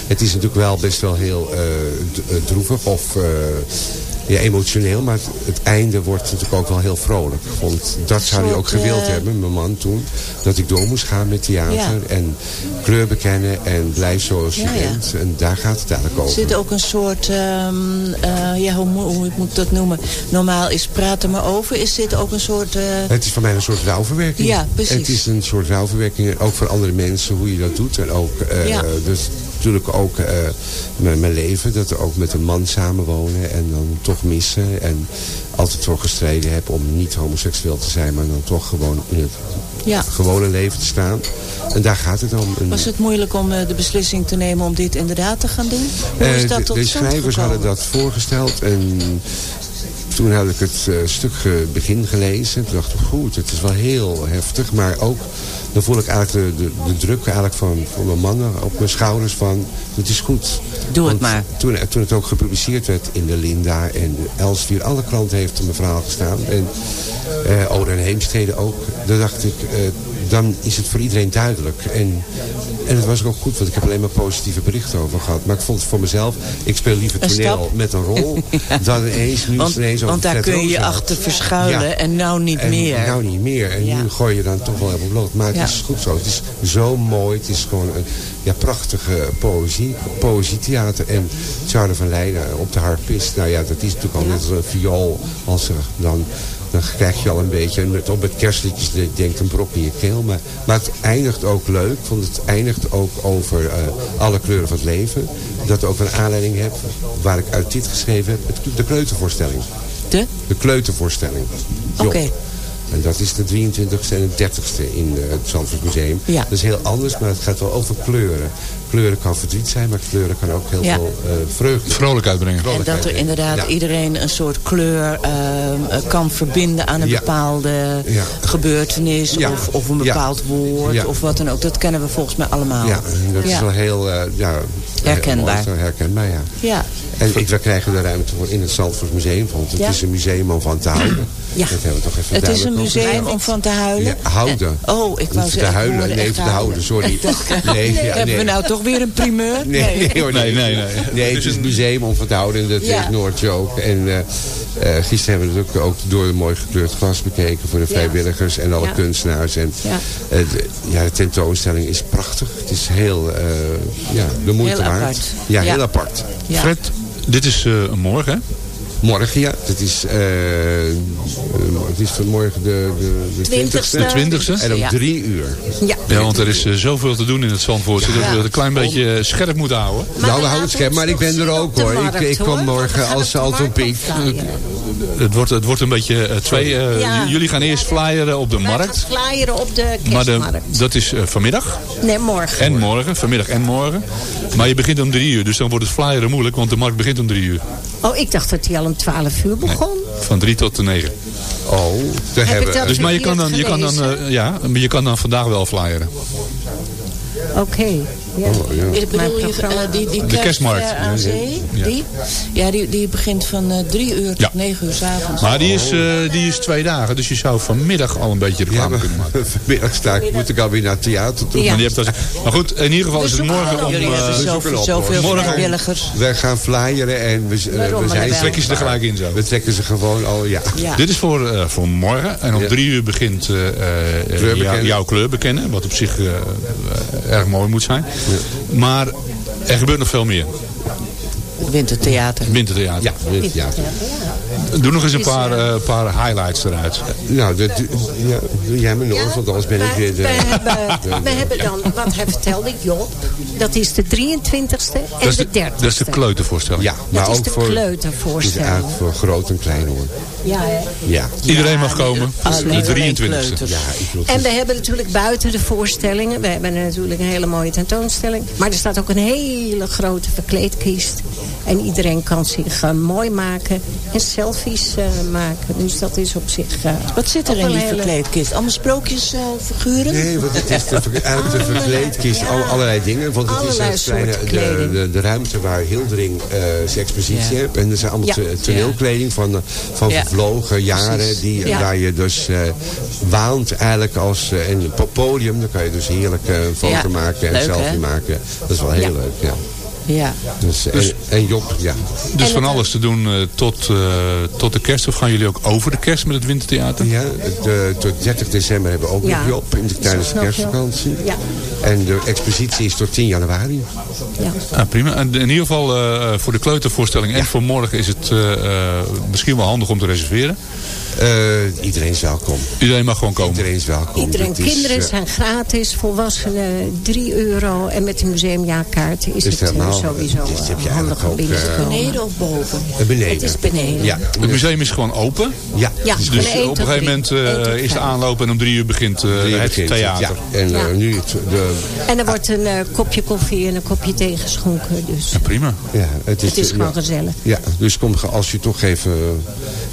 het is natuurlijk wel best wel heel uh, droevig. Of ja, emotioneel, maar het, einde wordt natuurlijk ook wel heel vrolijk. Want dat zou hij ook gewild uh, hebben, mijn man toen. Dat ik door moest gaan met theater en kleur bekennen en blijf zoals je bent. En daar gaat het eigenlijk over. Zit ook een soort, um, uh, ja, hoe, hoe moet ik dat noemen? Normaal is praten maar over. Is dit ook een soort... Uh... Het is voor mij een soort rouwverwerking. Ja, precies. Het is een soort rouwverwerking, ook voor andere mensen, hoe je dat doet. En ook, ja. dus natuurlijk ook uh, mijn leven. Dat we ook met een man samenwonen en dan toch missen. En altijd voor gestreden heb om niet homoseksueel te zijn. Maar dan toch gewoon in het ja. gewone leven te staan. En daar gaat het om. Was het moeilijk om uh, de beslissing te nemen om dit inderdaad te gaan doen? Hoe is dat de, tot de schrijvers hadden dat voorgesteld. En toen had ik het uh, stuk begin gelezen. Toen dacht ik, goed, het is wel heel heftig. Maar ook dan voel ik eigenlijk de, de, de, druk eigenlijk van, van mijn mannen op mijn schouders van het is goed. Doe het maar. Toen, toen het ook gepubliceerd werd in de Linda en Elsevier, alle kranten heeft mijn verhaal gestaan. En uh, Ode en Heemstede ook. Dan dacht ik, uh, dan is het voor iedereen duidelijk. En, en het was ook goed, want ik heb alleen maar positieve berichten over gehad. Maar ik vond het voor mezelf, ik speel liever toneel met een rol ja. dan ineens, nu want, ineens Want daar kun je je achter verschuilen ja. en nou niet en meer. Nou niet meer. En ja. nu gooi je dan toch wel helemaal bloot. Maar het is goed zo. Het is zo mooi. Het is gewoon een ja, prachtige poëzie, poëzietheater. En Charles van Leiden op de harpist. Nou ja, dat is natuurlijk al net als een viool. Als er dan dan krijg je al een beetje, met, op met kerstliedjes denkt een brok in je keel. Maar, maar het eindigt ook leuk, vond het eindigt ook over uh, alle kleuren van het leven. Dat ook een aanleiding heb, waar ik uit dit geschreven heb, het, de kleutervoorstelling. De? De kleutervoorstelling. Oké. Okay. En dat is de 23e en de 30e in uh, het Zandvoort Museum. Ja. Dat is heel anders, maar het gaat wel over kleuren. Kleuren kan verdriet zijn, maar kleuren kan ook heel Ja. veel uh, vreugde. Vrolijk uitbrengen. En vrolijkheid dat er inderdaad Ja. iedereen een soort kleur uh, kan verbinden aan een Ja. bepaalde Ja. gebeurtenis Ja. of, of een Ja. bepaald woord Ja. of wat dan ook. Dat kennen we volgens mij allemaal. Ja, en dat is wel heel uh, ja, Herkenbaar. Heel mooi, herkenbaar, ja. Ja. En ik, we krijgen de ruimte voor in het Zandvoort Museum. Want het Ja. is een museum om van te houden. Ja. Dat hebben we toch even Het is een museum om van te huilen. Ja, houden. En- oh, ik wou Niet te zeggen. huilen, nee, te houden, sorry. Nee, ja, Hebben nee. we nou toch weer een primeur? Nee, nee, hoor, Nee, nee, nee. Nee, het is een museum om van te houden. En dat Ja. heeft Noortje ook. En eh, eh, gisteren hebben we het ook, ook door een mooi gekleurd glas bekeken. Voor de Ja. vrijwilligers en alle Ja. kunstenaars. En Ja. eh, de, ja, de tentoonstelling is prachtig. Het is heel, eh, ja, de moeite Heel waard. apart. Ja, Ja. heel apart. Ja. Fred, dit is uh, morgen? Morgen, ja. Het is, eh, eh, het is vanmorgen de, de, de 20ste. De 20ste. En om drie uur. Ja. Ja, want er is uh, zoveel te doen in het Zandvoort. Dat we het een klein beetje scherp moeten houden. Maar nou, we houden het scherp, maar ik ben er ook hoor. markt, ik, ik we morgen als markt opflyeren. Het wordt, het wordt een beetje uh, twee. Uh, Ja. Jullie gaan eerst flyeren op de Wij markt. gaan flyeren op de Maar de, kerstmarkt. dat is uh, vanmiddag Nee, morgen. en morgen. Vanmiddag en morgen. Maar je begint om drie uur. Dus dan wordt het flyeren moeilijk. Want de markt begint om drie uur. Oh, ik dacht dat hij al om 12 uur begon. Van drie tot negen. Oh, te ik hebben. dat Dus, maar je kan dan, je kan dan, uh, ja, maar je kan dan vandaag wel flyeren. Oké. Ja. Oh, ja. Ik bedoel, je, uh, die, die De kerst, kerstmarkt. uh, aan zee, Ja. die? Ja, die, die begint van uh, drie uur tot negen uur s'avonds. Maar die is, uh, die is twee dagen. Dus je zou vanmiddag al een beetje Ja, reclame maar kunnen maken. vanmiddag sta ik, moet ik alweer naar het theater toe. Ja. Maar, die hebt dat, maar goed, in ieder geval is het morgen om... Jullie uh, hebben we zo, zoeken op, zoveel vrijwilligers. Wij gaan flyeren en we, uh, we zijn... wel. Trek je ze er gelijk in zo. We trekken ze gewoon al, ja. Ja. Dit is voor, uh, voor morgen. En om Ja. drie uur begint uh, Kleur jou, bekennen. jouw kleur bekennen. Wat op zich uh, erg mooi moet zijn. Maar er gebeurt nog veel meer. Wintertheater. Wintertheater. Ja, ja. Doe nog eens een paar, uh, paar highlights eruit. Nou, dat, ja, doe jij me nog, want anders ben ik weer de... We hebben, we hebben dan, wat hij vertelde, Job. Dat is de 23ste en Dat de de, 30ste. dat is de kleutervoorstelling. Ja, maar Dat is ook de voor... Het is kleutervoorstelling. eigenlijk voor groot en klein hoor. Ja? Ja. Iedereen mag komen. De alleen 23e. kleuters. Ja, En we hebben natuurlijk buiten de voorstellingen, we hebben natuurlijk een hele mooie tentoonstelling. Maar er staat ook een hele grote verkleedkist. En iedereen kan zich uh, mooi maken en selfies uh, maken. Dus dat is op zich... Uh, Wat zit er in die hele- verkleedkist? Allemaal sprookjesfiguren? Nee, want het is de, eigenlijk de verkleedkist, Ja. al, allerlei dingen. Want het Allerlei is kleine, de, kleding. de, de ruimte waar Hildering eh zijn expositie Ja. heeft. En er zijn allemaal toneelkleding van, eh, van Ja. vervlogen jaren. Die, Ja. Waar je dus eh, waant eigenlijk als eh, een po- podium. Dan kan je dus heerlijk eh, een foto Ja. maken en selfie hè? maken. Dat is wel heel Ja. leuk, ja. Ja. Dus, dus, en, Job, ja. Dus van alles te doen uh, tot, uh, tot de kerst. Of gaan jullie ook over de kerst met het Wintertheater? Ja, de, tot 30 december hebben we ook ja. nog Job in de, tijdens de kerstvakantie. Ja. En de expositie is tot 10 januari. Ja. Ah, prima. En in ieder geval uh, voor de kleutervoorstelling en voor morgen is het misschien wel handig om te reserveren. Uh, iedereen is welkom. Iedereen mag gewoon komen? Iedereen is welkom. Iedereen, kinderen is, uh, zijn gratis, volwassenen 3 euro. En met de museumjaarkaart is, is het uh, sowieso heb je handig om binnen te komen. Beneden of boven? beneden. Het is beneden. Ja. Het museum is gewoon open? Ja. ja dus op een gegeven moment is de aanloop en om drie uur begint drie het begint theater. Ja. En, ja. nu het, de, en er wordt een kopje koffie en een kopje thee geschonken. Dus. Ja, prima. Ja, het is, het is gewoon gezellig. Ja, dus kom, als je toch even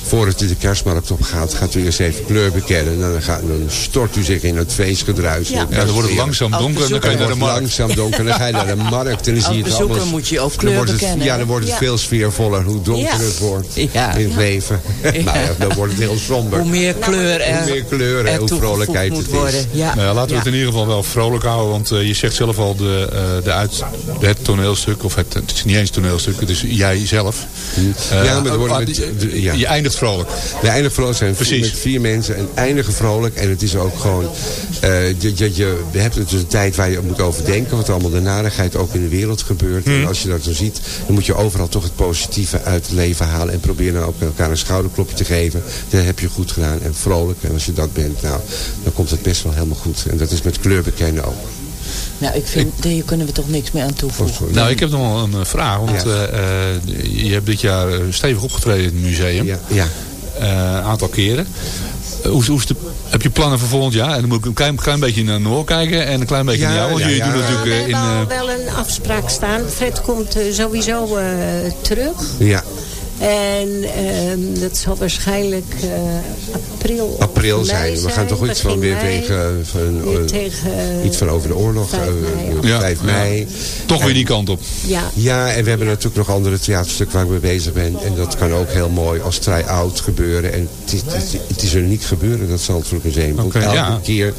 voor het de kerstmarkt op gaat, gaat u eerst even kleur bekennen. En dan, gaat, dan stort u zich in het feestgedruis. Ja, ja dan wordt het langzaam donker en dan kan je naar de markt. langzaam donker dan ga je naar de markt en dan zie je het allemaal. moet je ook kleur het, bekennen. Ja, dan wordt het veel sfeervoller hoe donkerder het wordt ja. in het leven. nou ja, dan wordt het heel somber. Hoe meer kleur er, hoe meer kleur en hoe vrolijkheid het worden. is. Ja. Nou ja, laten we het in ieder geval wel vrolijk houden. Want uh, je zegt zelf al de, uh, de uit, het toneelstuk. Of het, het is niet eens toneelstuk. Het is jij zelf. Uh, ja, maar het wordt met, ja. Je eindigt vrolijk. We eindigen vrolijk. Zijn Precies. met vier mensen en eindigen vrolijk. En het is ook gewoon... Uh, je, je, je, we hebben dus een tijd waar je moet overdenken. Wat allemaal de narigheid ook in de wereld gebeurt. Hmm. En als je dat zo ziet, dan moet je overal toch het positieve uit het leven halen. En proberen dan ook elkaar een schouderklopje te geven. Dat heb je goed gedaan. En vrolijk. En als je dat bent, nou, dan komt het best wel helemaal goed. En dat is met kleur bekennen ook. Nou, ik vind, ik, hier kunnen we toch niks meer aan toevoegen. Oh, nou, ik heb nog wel een vraag. Want ja. uh, je hebt dit jaar stevig opgetreden in het museum. Ja. ja. Een aantal keren. Hoe, hoe de, heb je plannen voor volgend jaar? En dan moet ik een klein, klein beetje naar Noor kijken en een klein beetje ja, naar jou. Want ja, jullie ja. doen natuurlijk we in... hebben al wel een afspraak staan. Fred komt uh, sowieso uh, terug. Ja. En uh, dat zal waarschijnlijk uh, april April zijn. We gaan toch iets van weer tegen, van, weer tegen iets van over de oorlog. 5 mei. Ja. 5 mei. Toch en, weer die kant op. Ja. ja, en we hebben natuurlijk nog andere theaterstukken waar ik mee bezig ben. En dat kan ook heel mooi als try-out gebeuren. En het is, het, is, het is een uniek gebeuren, dat Zandvoort Museum. Okay, ook elke ja. keer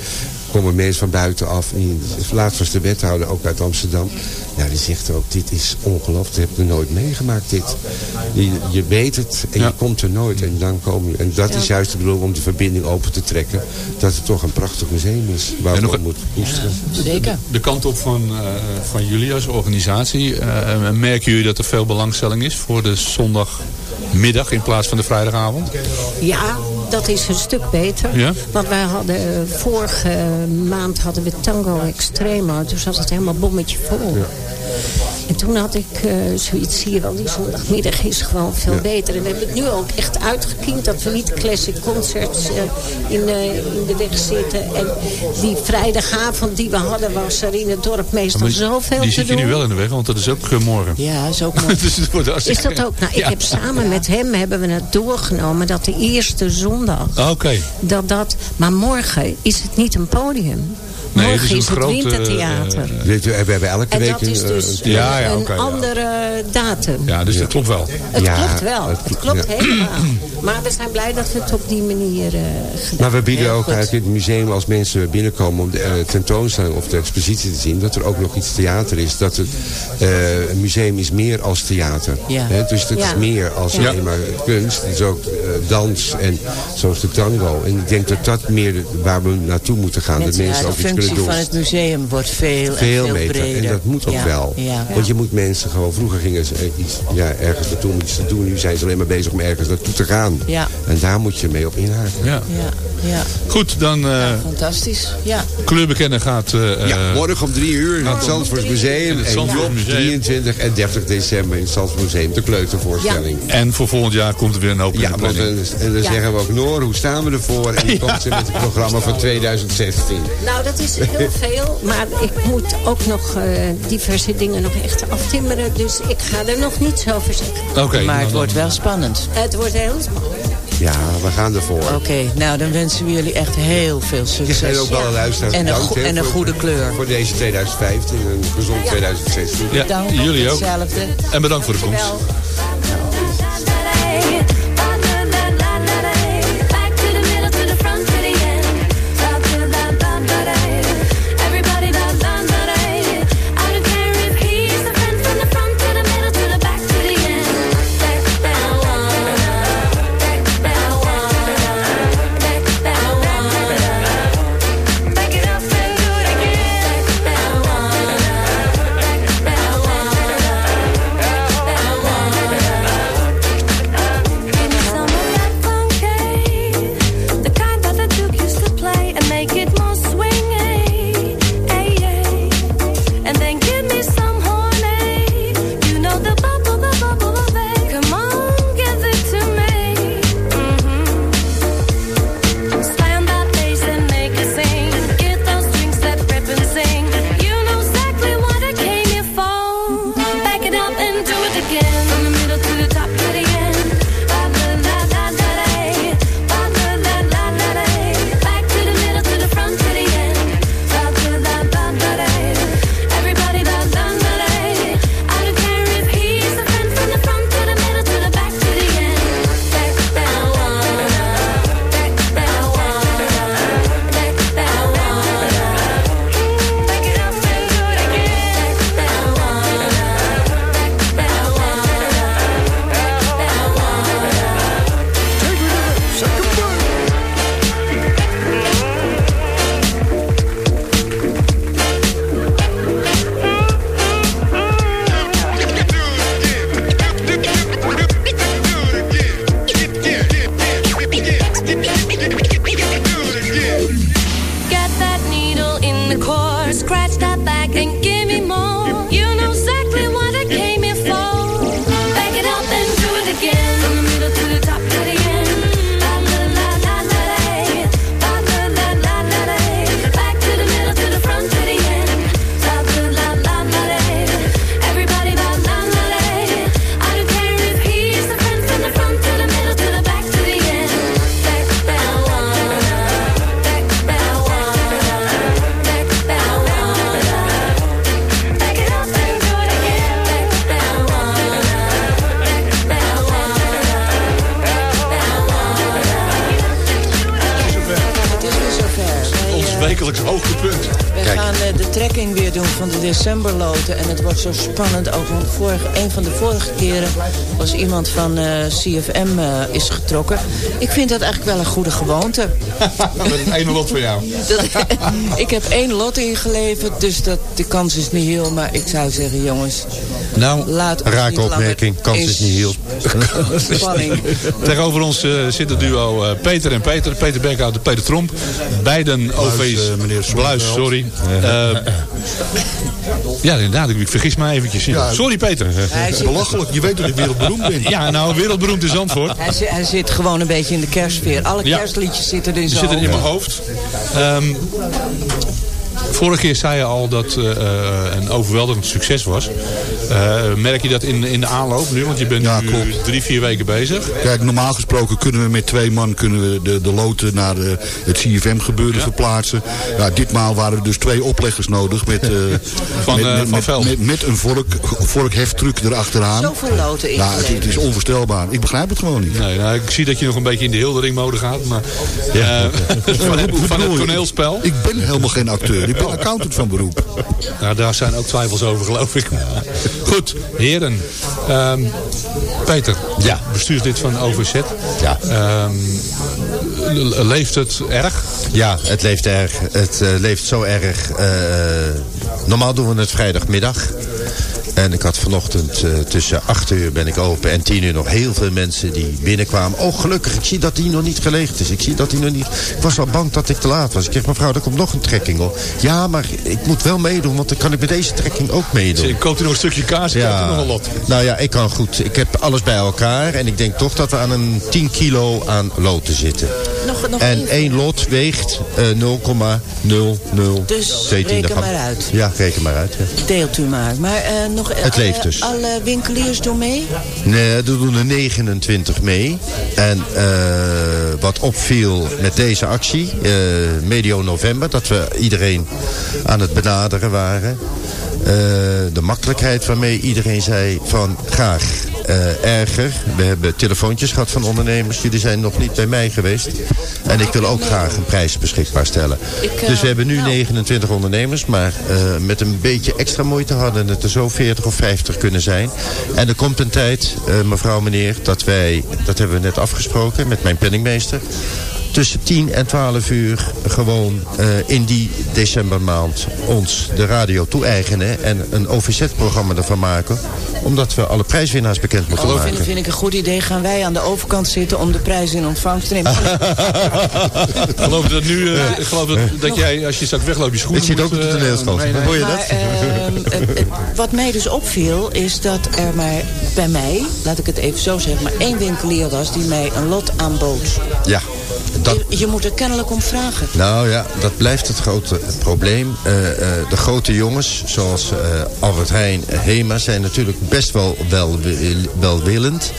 komen mensen van buitenaf. Laatst was de wethouder ook uit Amsterdam. Ja, die zegt ook, dit is ongelooflijk. Dat heb ik nooit meegemaakt, dit. Je, je weet het en Ja. je komt er nooit. En dan kom je. En dat is juist de bedoeling om de verbinding open te trekken. Dat het toch een prachtig museum is. Waar En we nog- op moeten koesteren. Zeker. De kant op van, eh, van jullie als organisatie. eh, merken jullie dat er veel belangstelling is voor de zondagmiddag in plaats van de vrijdagavond? Ja, dat is een stuk beter. Ja? Want wij hadden eh, vorige maand hadden we Tango Extremo. Toen zat het helemaal bommetje vol. En toen had ik eh, zoiets, zie je wel, die zondagmiddag is gewoon veel beter. En we hebben het nu ook echt uitgekiend dat we niet classic concerts eh, in, eh, in de weg zitten. En die vrijdagavond die we hadden was er in het dorp meestal zoveel die te zit je doen. nu wel in de weg, want dat is ook morgen. Ja, is ook mooi. dus het Is dat ook? Nou, ik Ja. heb samen met hem hebben we het doorgenomen dat de eerste zondag Ah, Oké. dat dat, maar morgen is het niet een podium. Nee, morgen het is is, een het grote, wintertheater. eh, Weet We hebben elke en week dat is een, dus Ja, ja, een ja. andere datum. Ja, dus dat klopt wel. Het Ja, klopt wel. het Het, klopt, helemaal. Maar we zijn blij dat we het op die manier eh gedaan Maar we bieden ook in het museum als mensen binnenkomen om de eh, tentoonstelling of de expositie te zien, dat er ook nog iets theater is. Dat het eh, een museum is meer als theater. Dus het Ja. is meer als Ja. alleen maar kunst. Het is ook eh, dans en zoals de tango. En ik denk dat dat meer waar we naartoe moeten gaan. dat Mensen, ook iets kunnen doen. van het museum wordt veel, en Veel veel beter. breder. En dat moet ook Ja, wel. Ja. Want je moet mensen gewoon... Vroeger gingen ze eh, iets, ja, ergens naartoe om iets te doen. Nu zijn ze alleen maar bezig om ergens naartoe te gaan. Ja. En daar moet je mee op inhaken. Ja. Ja, ja. Goed, dan eh fantastisch. Ja. kleur bekennen gaat... eh, Ja, morgen om drie uur in het Zandvoort Museum. In het En Zandvoort Museum. 23 en 30 december in het Zandvoort Museum. De kleutervoorstelling. En voor volgend jaar komt er weer een hoop in Ja, want dan, en dan Ja. zeggen we ook, Noor, hoe staan we ervoor? En dan komt ze met het programma van 2016. Nou, dat is heel veel. Maar ik moet ook nog eh, diverse dingen nog echt aftimmeren. Dus ik ga er nog niet zo over zeggen. Oké, maar nou het wordt wel spannend. Het wordt heel spannend. Ja, we gaan ervoor. Oké, nou dan wensen we jullie echt heel veel Je succes. zijn ook alle luisteraars En een, bedankt, en een goede kleur. Voor deze 2015 en een gezond 2016. Ja, Dank, jullie ook. Hetzelfde. En bedankt voor de komst. first crack. Doen van de decemberloten. En het wordt zo spannend ook. Want vorige, een van de vorige keren was iemand van eh, CFM eh, is getrokken. Ik vind dat eigenlijk wel een goede gewoonte. Met het ene lot van jou. Dat, ik heb één lot ingeleverd, dus dat, de kans is niet heel. Maar ik zou zeggen, jongens, Nou, laat langer opmerking. Kans is niet heel. in spanning. Tegenover ons eh, zit het duo eh, Peter en Peter. Peter Berghout en Peter Tromp. Beiden OV's. eh, meneer Bluis, sorry. Ja, inderdaad. Ik vergis me eventjes. Ja. Sorry Peter. Zit, Belachelijk, je weet dat ik wereldberoemd ben. Ja, nou, wereldberoemd in Zandvoort. hij, zit, hij zit gewoon een beetje in de kerstsfeer. Alle Ja. kerstliedjes zitten er in zijn zitten in mijn hoofd. hoofd. Vorige keer zei je al dat het een overweldigend succes was. Eh, merk je dat in, in de aanloop nu? Want je bent Ja, nu klopt. drie, vier weken bezig. Kijk, normaal gesproken kunnen we met twee man kunnen we de, de loten naar de, het CFM-gebeuren verplaatsen. Ja, ditmaal waren er dus twee opleggers nodig met, eh, Van, met, eh, met, van met, Veld. met, met een vork, vorkheftruck erachteraan. Zoveel loten Ja, het, is onvoorstelbaar. Ik begrijp het gewoon niet. Nee, nou, ik zie dat je nog een beetje in de Hildering mode gaat. Maar, eh, van, het, van het toneelspel. Ik ben helemaal geen acteur. Ik ben accountant van beroep. Nou, daar zijn ook twijfels over, geloof ik. Goed, heren. Ehm, Peter, Ja. bestuurslid van OVZ. Ja. Ehm, le- leeft het erg? Ja, het leeft erg. Het eh, leeft zo erg. eh, normaal doen we het vrijdagmiddag. En ik had vanochtend eh, tussen 8 uur ben ik open en 10 uur nog heel veel mensen die binnenkwamen. Oh, gelukkig, ik zie dat die nog niet gelegd is. Ik zie dat die nog niet... Ik was al bang dat ik te laat was. Ik zeg, mevrouw, er komt nog een trekking op. Ja, maar ik moet wel meedoen, want dan kan ik met deze trekking ook meedoen. Ik koopt u nog een stukje kaas, ik u nog een lot. Nou ja, ik kan goed. Ik heb alles bij elkaar. En ik denk toch dat we aan een 10 kilo aan loten zitten. Nog, nog En één- lot weegt eh 0,00. Dus 17 reken maar uit. Ja, reken maar uit. ja. Deelt u maar. Maar eh, nog Het alle, leeft dus. Alle winkeliers doen mee? Nee, er doen er 29 mee. En eh, wat opviel met deze actie, eh, medio november, dat we iedereen aan het benaderen waren. Eh, de makkelijkheid waarmee iedereen zei van graag eh, erger. We hebben telefoontjes gehad van ondernemers. Jullie zijn nog niet bij mij geweest. En ik wil ook graag een prijs beschikbaar stellen. Ik, eh, dus we hebben nu nou. 29 ondernemers. Maar eh, met een beetje extra moeite hadden het er zo 40 of 50 kunnen zijn. En er komt een tijd, eh, mevrouw, meneer, dat wij, dat hebben we net afgesproken met mijn penningmeester. Tussen 10 en 12 uur gewoon eh, in die decembermaand ons de radio toe-eigenen. En een OVZ-programma ervan maken. Omdat we alle prijswinnaars bekend moeten Oh, maken. vind, vind ik een goed idee. Gaan wij aan de overkant zitten om de prijs in ontvangst te nemen? Ik geloof dat nu, eh, ik geloof dat, dat jij, als je straks wegloopt, je schoenen Ik zit ook op de eh, toneelschool. meenemen. Hoor je Maar dat? ehm, wat mij dus opviel is dat er maar bij mij, laat ik het even zo zeggen, maar één winkelier was die mij een lot aanbood. Ja, dat, Je, je moet er kennelijk om vragen. Nou ja, dat blijft het grote probleem. Eh, eh, de grote jongens, zoals eh, Albert Heijn, Hema, zijn natuurlijk best wel welwi- welwillend.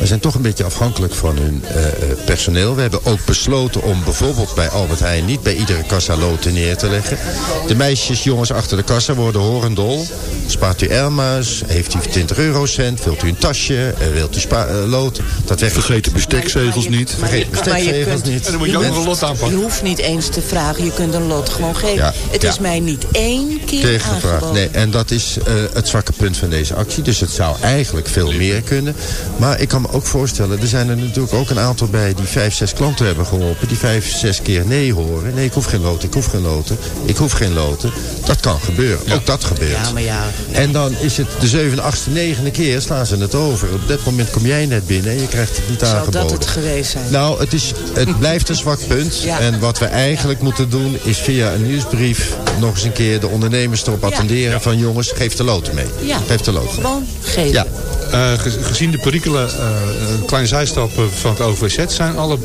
We zijn toch een beetje afhankelijk van hun eh, eh, personeel. We hebben ook besloten om bijvoorbeeld bij Albert Heijn niet bij iedere kassa loten neer te leggen. De meisjes, jongens achter de kassa worden horendol. Spaart u Elma's? Heeft u 20 eurocent? Wilt u een tasje? Wilt u lood? Dat werkt Vergeet de bestekzegels niet. Maar Vergeet maar je bestekzegels kunt- niet. En dan moet je ook je nog een lot Je aanpakken. hoeft niet eens te vragen, je kunt een lot gewoon geven. Ja, Het ja. is mij niet één keer aangeboden. Nee, en dat is eh, het zwakke punt van deze actie. Dus het zou eigenlijk veel meer kunnen. Maar ik kan me ook voorstellen, er zijn er natuurlijk ook een aantal bij die vijf, zes klanten hebben geholpen. Die vijf, zes keer nee horen. Nee, ik hoef geen loten, ik hoef geen loten. Ik hoef geen loten. Dat kan gebeuren. Ook dat gebeurt. Ja, maar ja. En dan is het de zevende, achtste, negende keer slaan ze het over. Op dat moment kom jij net binnen en je krijgt het niet Zou aangeboden. dat het geweest zijn? Nou, het, is, het blijft een zwak punt. Ja. En wat we eigenlijk moeten doen is via een nieuwsbrief nog eens een keer de ondernemers erop attenderen van jongens, geef de loten mee. Ja. Geef de mee. Gewoon geven. Ja. Eh, ge- gezien de perikelen, eh, een kleine zijstap eh, van het OVZ, zijn alle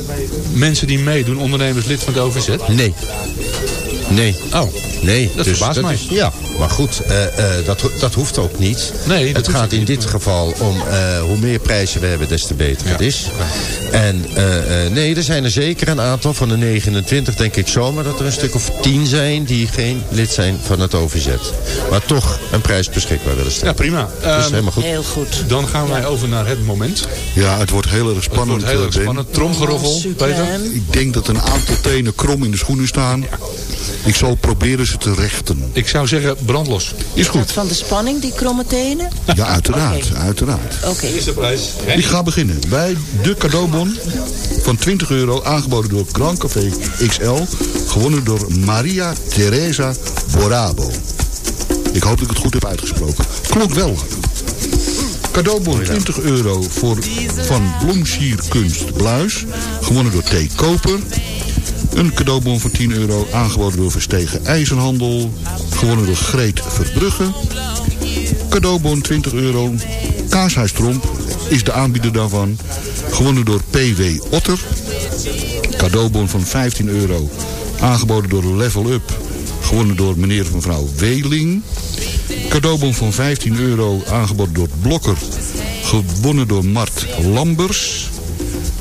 mensen die meedoen ondernemers lid van het OVZ? Nee. Nee. Oh, Nee, dat dus verbaast mij. is- ja, maar goed, eh, eh, dat, ho- dat hoeft ook niet. Nee, dat het gaat in niet. dit geval om eh, hoe meer prijzen we hebben, des te beter het is. En eh, eh, nee, er zijn er zeker een aantal. Van de 29 denk ik zomaar dat er een stuk of 10 zijn... die geen lid zijn van het OVZ. Maar toch een prijs beschikbaar willen stellen. Ja, prima. Dus Ehm, helemaal goed. Heel goed. Dan gaan wij over naar het moment. Ja, het wordt heel erg Het spannend. wordt heel erg spannend. Tromgeroffel, Peter. Ik denk dat een aantal tenen krom in de schoenen staan. Ik zal proberen ze te rechten. Ik zou zeggen, brandlos. Is goed. van de spanning, die kromme tenen? Ja, uiteraard. Oké. uiteraard. Oké. Eerste prijs. Ik ga beginnen bij de cadeaubon van 20 euro. Aangeboden door Grand Café XL. Gewonnen door Maria Teresa Borabo. Ik hoop dat ik het goed heb uitgesproken. Klonk wel. Cadeaubon 20 euro voor van Bloemsierkunst Bluis. Gewonnen door T. Koper. Een cadeaubon voor 10 euro. Aangeboden door Verstegen IJzerhandel. Gewonnen door Greet Verbrugge. Cadeaubon 20 euro. Kaashuis Tromp is de aanbieder daarvan. Gewonnen door P.W. Otter. Cadeaubon van 15 euro. Aangeboden door Level Up. Gewonnen door meneer of mevrouw Weling. Cadeaubon van 15 euro. Aangeboden door Blokker. Gewonnen door Mart Lambers.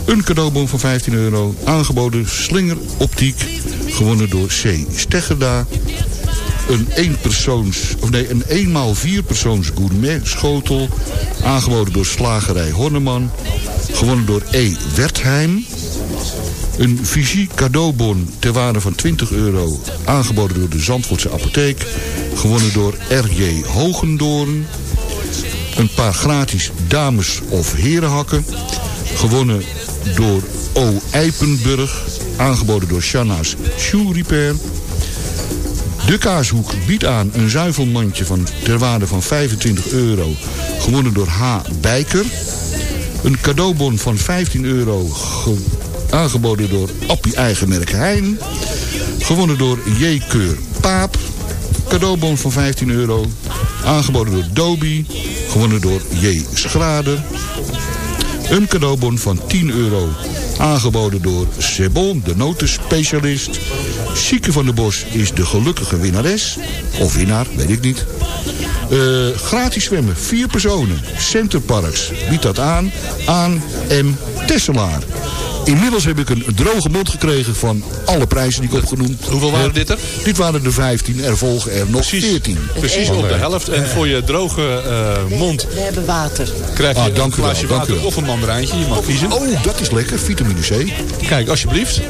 Een cadeaubon van 15 euro. Aangeboden Slinger Optiek. Gewonnen door C. Steggerda. Een eenpersoons, of nee, een eenmaal vierpersoons gourmet schotel. Aangeboden door slagerij Horneman. Gewonnen door E. Wertheim. Een Vigie cadeaubon ter waarde van 20 euro. Aangeboden door de Zandvoortse apotheek. Gewonnen door R.J. Hogendoorn. Een paar gratis dames- of herenhakken. Gewonnen door O. Eipenburg. Aangeboden door Shanna's Shoe Repair. De Kaashoek biedt aan een zuivelmandje van, ter waarde van 25 euro. Gewonnen door H. Bijker. Een cadeaubon van 15 euro. ge- aangeboden door Appie Eigenmerk Heijn. Gewonnen door J. Keur Paap. Cadeaubon van 15 euro. Aangeboden door Dobi. Gewonnen door J. Schrader. Een cadeaubon van 10 euro. Aangeboden door Sebon, de notenspecialist. Sieke van der Bos is de gelukkige winnares. Of winnaar, weet ik niet. Eh, gratis zwemmen, vier personen. Centerparks biedt dat aan. Aan M. Tesselaar. Inmiddels heb ik een droge mond gekregen van alle prijzen die ik opgenoemd Hoeveel waren dit er? Dit waren er 15, er volgen er nog 14. Precies op de helft. En voor je droge eh, mond We hebben water. krijg je Ah, een dank u wel, glaasje water of een mandarijntje. Je mag kiezen. Oh, dat is lekker, vitamine C. Kijk, alsjeblieft.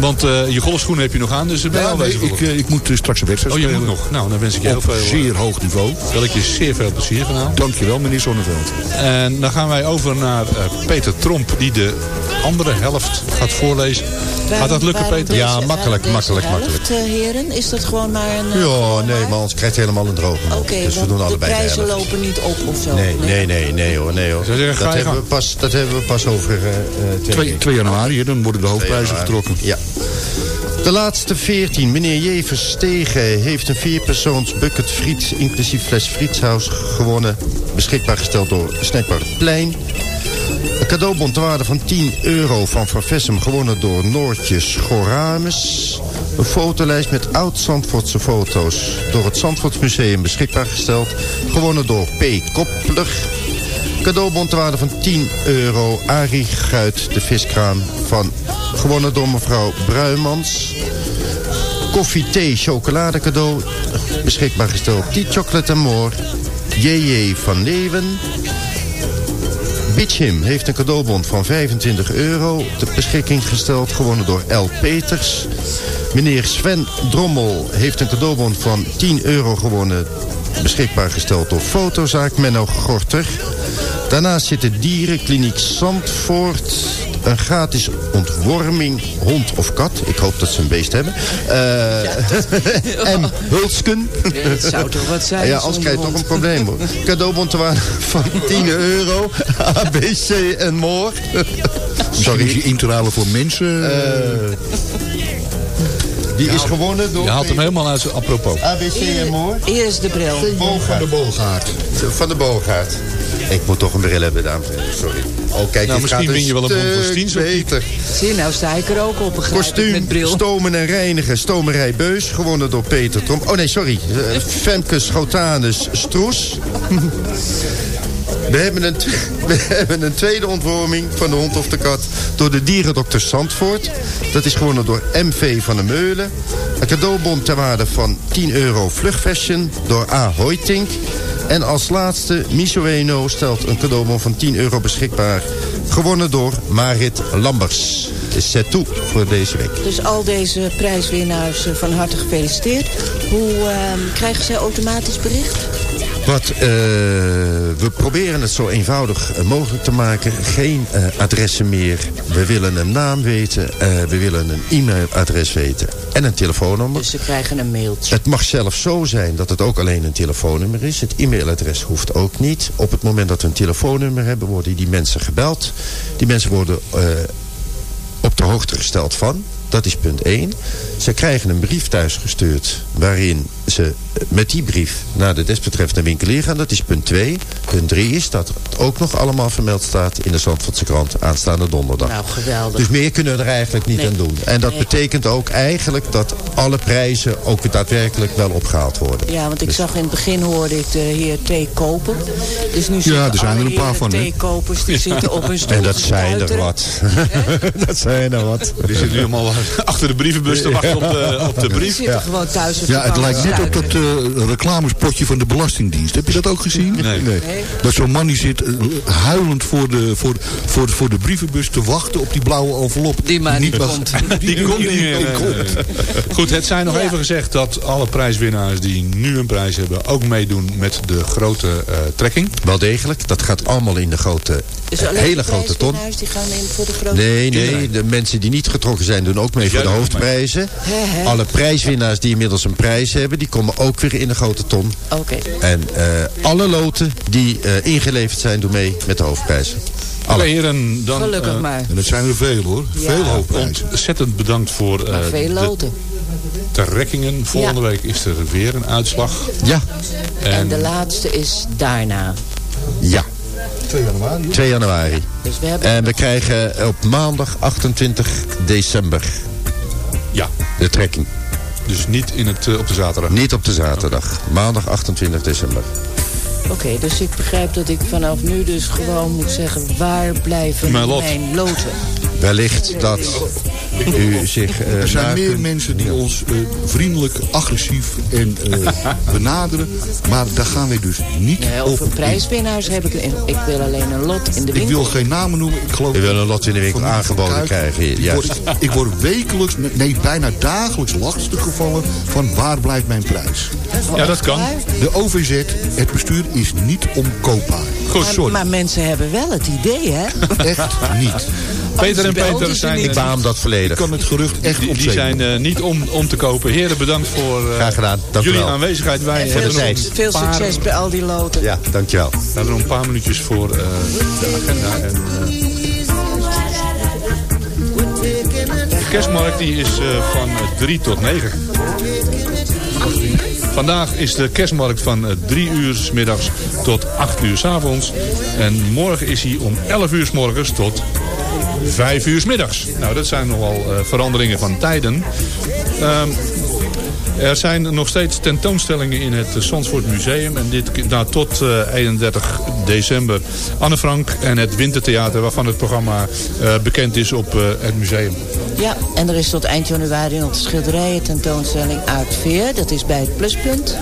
Want eh, je golfschoenen heb je nog aan, dus ben je ik, eh, ik moet straks een wedstrijd Oh, je spelen. moet nog. Nou, dan wens ik je heel Op veel... eh, zeer hoog niveau. Wil ik je zeer veel plezier vanavond. Dankjewel, meneer Zonneveld. En dan gaan wij over naar Peter Tromp, die de andere helft gaat voorlezen. Gaat dat lukken, Peter? deze- Ja, makkelijk, makkelijk, helft, makkelijk. heren, is dat gewoon maar een... eh, Ja, nee, maar ons krijgt helemaal een droge. Oké, dus we doen de allebei de prijzen lopen niet op of zo. Nee, nee, nee, nee hoor, nee hoor. dat, hebben we pas, dat hebben we pas over eh, eh, twee 2, weken. 2 januari, dan worden de hoofdprijzen getrokken. Ja. De laatste 14. Meneer J. Verstegen heeft een vierpersoons bucket friet... inclusief fles frietshaus gewonnen. Beschikbaar gesteld door Snackbar Het Plein. Een cadeaubon waarde van 10 euro van Vessem... gewonnen door Noortje Schorames. Een fotolijst met oud-Zandvoortse foto's... door het Zandvoortsmuseum beschikbaar gesteld. Gewonnen door P. Koppler. Cadeaubon waarde van 10 euro. Arie Guit, de viskraam. Van, gewonnen door mevrouw Bruimans. Koffie, thee, chocolade cadeau. Beschikbaar gesteld. Tea Chocolate Amor. JJ van Leeuwen. Bitchim heeft een cadeaubon van 25 euro ter beschikking gesteld, gewonnen door L. Peters. Meneer Sven Drommel heeft een cadeaubon van 10 euro gewonnen, beschikbaar gesteld door Fotozaak Menno Gorter. Daarnaast zit de dierenkliniek Zandvoort. Een gratis ontworming, hond of kat. Ik hoop dat ze een beest hebben. Eh, en hulsken. Het zou toch wat zijn Ja, anders krijg je toch een probleem hoor. Cadeaubon te waarde van 10 euro. ABC en more. Misschien is je in te ruilen voor mensen. Eh, Die is gewonnen door... Je haalt hem helemaal uit zijn apropos. ABC en Moor. Is de bril. Van de Boogaard. Van de Boogaard. Ik moet toch een bril hebben, dames en heren. Sorry. Oh, kijk, Nou, misschien gaat win je wel een die- beter. Zie je, nou sta ik er ook op, begrijp ik, Kostuum, met bril. stomen en reinigen. Stomerij Beus, gewonnen door Peter Tromp. Oh nee, sorry. Eh, Femke Schotanus Stroes. We hebben, een, hebben een tweede ontworming van de hond of de kat... door de dierendokter Zandvoort. Dat is gewonnen door MV van der Meulen. Een cadeaubon ter waarde van 10 euro Vlugfashion door A. Hoytink. En als laatste, Misoeno stelt een cadeaubon van 10 euro beschikbaar. Gewonnen door Marit Lambers. Set toe voor deze week. Dus al deze prijswinnaars eh, van harte gefeliciteerd. Hoe ehm, krijgen zij automatisch bericht? Wat, eh, we proberen het zo eenvoudig eh, mogelijk te maken. Geen eh, adressen meer. We willen een naam weten. we willen een e-mailadres weten. En een telefoonnummer. Dus ze krijgen een mailtje. Het mag zelfs zo zijn dat het ook alleen een telefoonnummer is. Het e-mailadres hoeft ook niet. Op het moment dat we een telefoonnummer hebben, worden die mensen gebeld. Die mensen worden op de hoogte gesteld van. Dat is punt 1. Ze krijgen een brief thuisgestuurd waarin ze met die brief naar de desbetreffende winkelier gaan. Dat is punt 2. Punt 3 is dat het ook nog allemaal vermeld staat in de Zandvoortse krant aanstaande donderdag. Nou, geweldig. Dus meer kunnen we er eigenlijk niet Nee. aan doen. En dat Nee. betekent ook eigenlijk dat alle prijzen ook daadwerkelijk wel opgehaald worden. Ja, want ik Dus- zag in het begin hoorde ik de heer theekoper. Dus nu zitten er zijn er een paar van, hè? theekopers die zitten op hun stoel En dat zijn er wat. dat zijn er wat. Die zit nu allemaal achter de brievenbus te wachten op de, op de Die brief. zitten gewoon thuis op Ja, het lijkt net op dat eh, reclamespotje van de Belastingdienst. Heb je dat ook gezien? Nee. Dat zo'n man die zit eh, huilend voor de, voor, voor, voor de brievenbus te wachten op die blauwe envelop. Die maar niet was- komt. Die komt niet meer. Goed, het zijn nog Ja. even gezegd dat alle prijswinnaars die nu een prijs hebben... ook meedoen met de grote eh, trekking. Wel degelijk. Dat gaat allemaal in de grote, Dus eh, alleen hele de grote ton. prijswinnaars die gaan in voor de grote... Nee, nee. De mensen die niet getrokken zijn doen ook mee voor de hoofdprijzen. Alle prijswinnaars die inmiddels een prijs hebben, die komen ook weer in de grote ton. Oké. En eh, alle loten die eh, ingeleverd zijn, doen mee met de hoofdprijzen. Oké heren, dan Gelukkig eh, maar. En dat zijn er veel hoor. Veel hoofdprijzen. ontzettend bedankt voor eh, Maar veel de loten. trekkingen. Volgende week is er weer een uitslag. Ja, En de laatste is daarna. ja. 2 januari. 2 januari. Dus we hebben... En we krijgen op maandag 28 december Ja, de trekking. Dus niet in het, eh, op de zaterdag. Niet op de zaterdag. Maandag 28 december. Oké, dus ik begrijp dat ik vanaf nu dus gewoon moet zeggen... waar blijven Mijn lot. mijn loten? Wellicht dat u zich eh, Er zijn meer kunt- mensen die ons eh, vriendelijk, agressief en eh, benaderen. Maar daar gaan wij dus niet Nee, op over in. prijswinnaars heb ik... Ik wil alleen een lot in de Ik winkel. wil geen namen noemen. Ik geloof U wil een lot in de winkel aangeboden Kuik. krijgen, Ik juist. word, ik word wekelijks, nee bijna dagelijks lastiggevallen van waar blijft mijn prijs. Ja, dat kan. De OVZ, het bestuur is niet omkoopbaar. Goed, Maar, sorry. maar mensen hebben wel het idee, hè? Echt niet. Peter en Peter zijn, niet. Ik beaam dat Ik volledig. kan het gerucht echt die, die zijn eh, niet om, om te kopen. Heren, bedankt voor eh, Graag gedaan. Dank u jullie wel. aanwezigheid. Wij En hebben de nog Veel paar- succes bij al die loten. Ja, dankjewel. We hebben nog een paar minuutjes voor eh, de agenda. En, eh, de kerstmarkt die is eh, van 3 tot 9. Vandaag is de kerstmarkt van 3 uur 's middags tot 8 uur 's avonds. En morgen is hij om 11 uur 's morgens tot 5 uur 's middags. Nou, dat zijn nogal eh, veranderingen van tijden. Ehm, er zijn nog steeds tentoonstellingen in het Zandvoort Museum. En dit nou, tot eh, 31 december. Anne Frank en het Wintertheater, waarvan het programma eh, bekend is op eh, het museum. Ja, en er is tot eind januari nog de schilderijen tentoonstelling Aardveer. Dat is bij het pluspunt.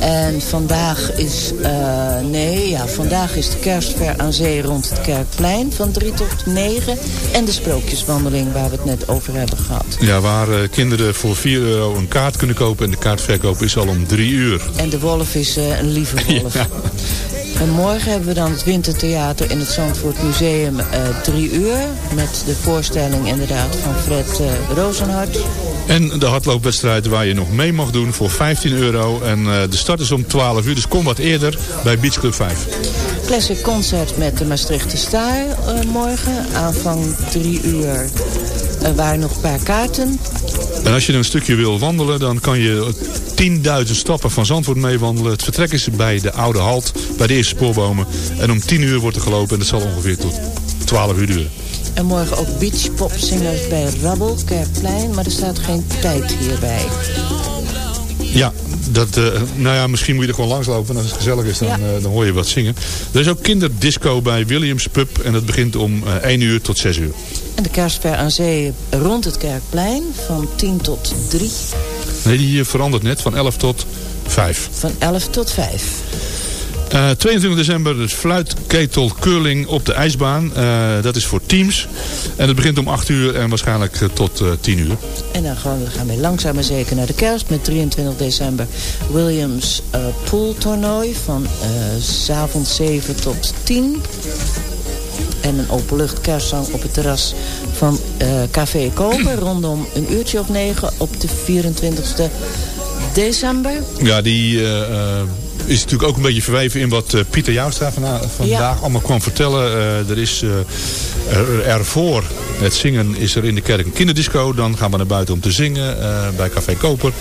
En vandaag is, eh, nee, ja, vandaag is de kerstver aan zee rond het Kerkplein van 3 tot 9. En de sprookjeswandeling waar we het net over hebben gehad. Ja, waar eh, kinderen voor 4 euro een kaart kunnen kopen. En de kaartverkoop is al om 3 uur. En de wolf is eh, een lieve wolf. En morgen hebben we dan het Wintertheater in het Zandvoort Museum drie uur. Met de voorstelling inderdaad van Fred eh Rozenhart. En de hardloopwedstrijd waar je nog mee mag doen voor 15 euro. En eh, de start is om 12 uur, dus kom wat eerder bij Beach Club 5. Classic concert met de Maastrichter Staar morgen. Aanvang drie uur. Er waren nog een paar kaarten. En als je een stukje wil wandelen, dan kan je 10.000 stappen van Zandvoort meewandelen. Het vertrek is bij de oude halt, bij de eerste spoorbomen. En om 10 uur wordt er gelopen en dat zal ongeveer tot 12 uur duren. En morgen ook beachpopzingers bij Rabbel, Kerkplein. Maar er staat geen tijd hierbij. Ja, dat, eh, nou ja, misschien moet je er gewoon langslopen. En als het gezellig is, dan, Ja. eh, dan hoor je wat zingen. Er is ook kinderdisco bij Williams Pub. En dat begint om eh, 1 uur tot 6 uur. En de kerstver aan zee rond het Kerkplein van 10 tot 3. Nee, die eh, verandert net van 11 tot 5. Van 11 tot 5. Eh 22 december is fluitketel curling op de ijsbaan. Eh, dat is voor teams. En het begint om 8 uur en waarschijnlijk eh, tot eh, 10 uur. En dan gaan we, gaan we langzaam maar zeker naar de kerst met 23 december Williams pooltoernooi van s avonds 7 tot 10. En een openlucht kerstzang op het terras van eh, Café Koper rondom een uurtje of 9 op de 24 december. Ja, die eh, eh, is natuurlijk ook een beetje verweven in wat Pieter Joustra vana- vandaag allemaal kwam vertellen. Er is ervoor het zingen is er in de kerk een kinderdisco. Dan gaan we naar buiten om te zingen bij Café Koper.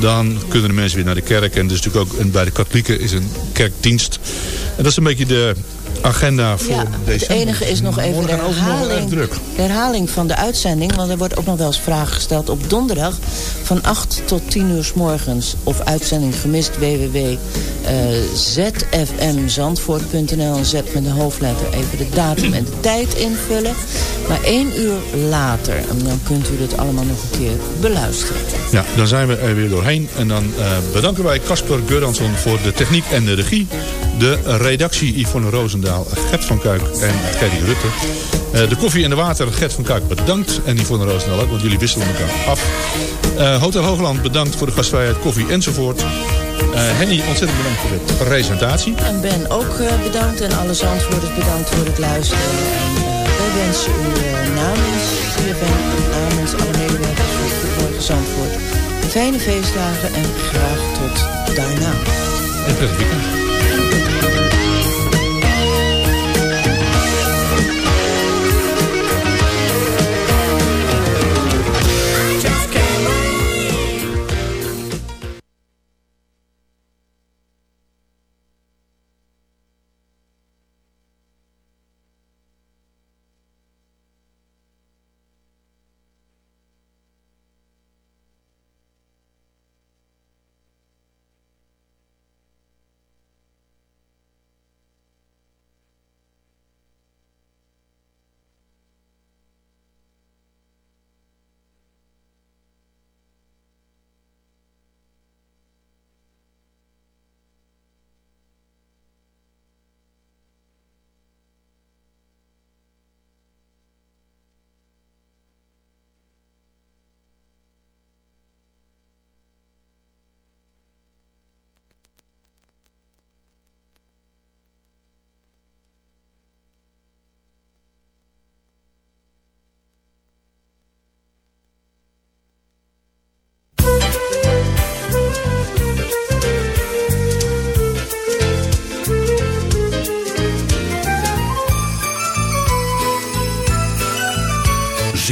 Dan kunnen de mensen weer naar de kerk. En dus natuurlijk ook en bij de katholieken is een kerkdienst. En dat is een beetje de agenda voor Ja, december. het enige is nog even de herhaling, de herhaling van de uitzending. Want er wordt ook nog wel eens vragen gesteld op donderdag. Van 8 tot 10 uur s morgens. Of uitzending gemist www.zfmzandvoort.nl. En zet met de hoofdletter even de datum en de tijd invullen. Maar één uur later. En dan kunt u dit allemaal nog een keer beluisteren. Ja, dan zijn we er weer doorheen. En dan eh, bedanken wij Casper Geuransson voor de techniek en de regie. De redactie Yvonne Roosendaal, Gert van Kuik en Gerry Rutte. Eh, de koffie en de water, Gert van Kuik bedankt. En Yvonne Roosendaal ook, want jullie wisselen elkaar af. Eh, Hotel Hoogland bedankt voor de gastvrijheid, koffie enzovoort. Eh, Henny, ontzettend bedankt voor de presentatie. En Ben ook bedankt. En alle zandvoerders bedankt voor het luisteren. En wij wensen u namens CFM, namens alle medewerkers Goedemorgen Zandvoort... fijne feestdagen en graag tot daarna. En prettig weekend.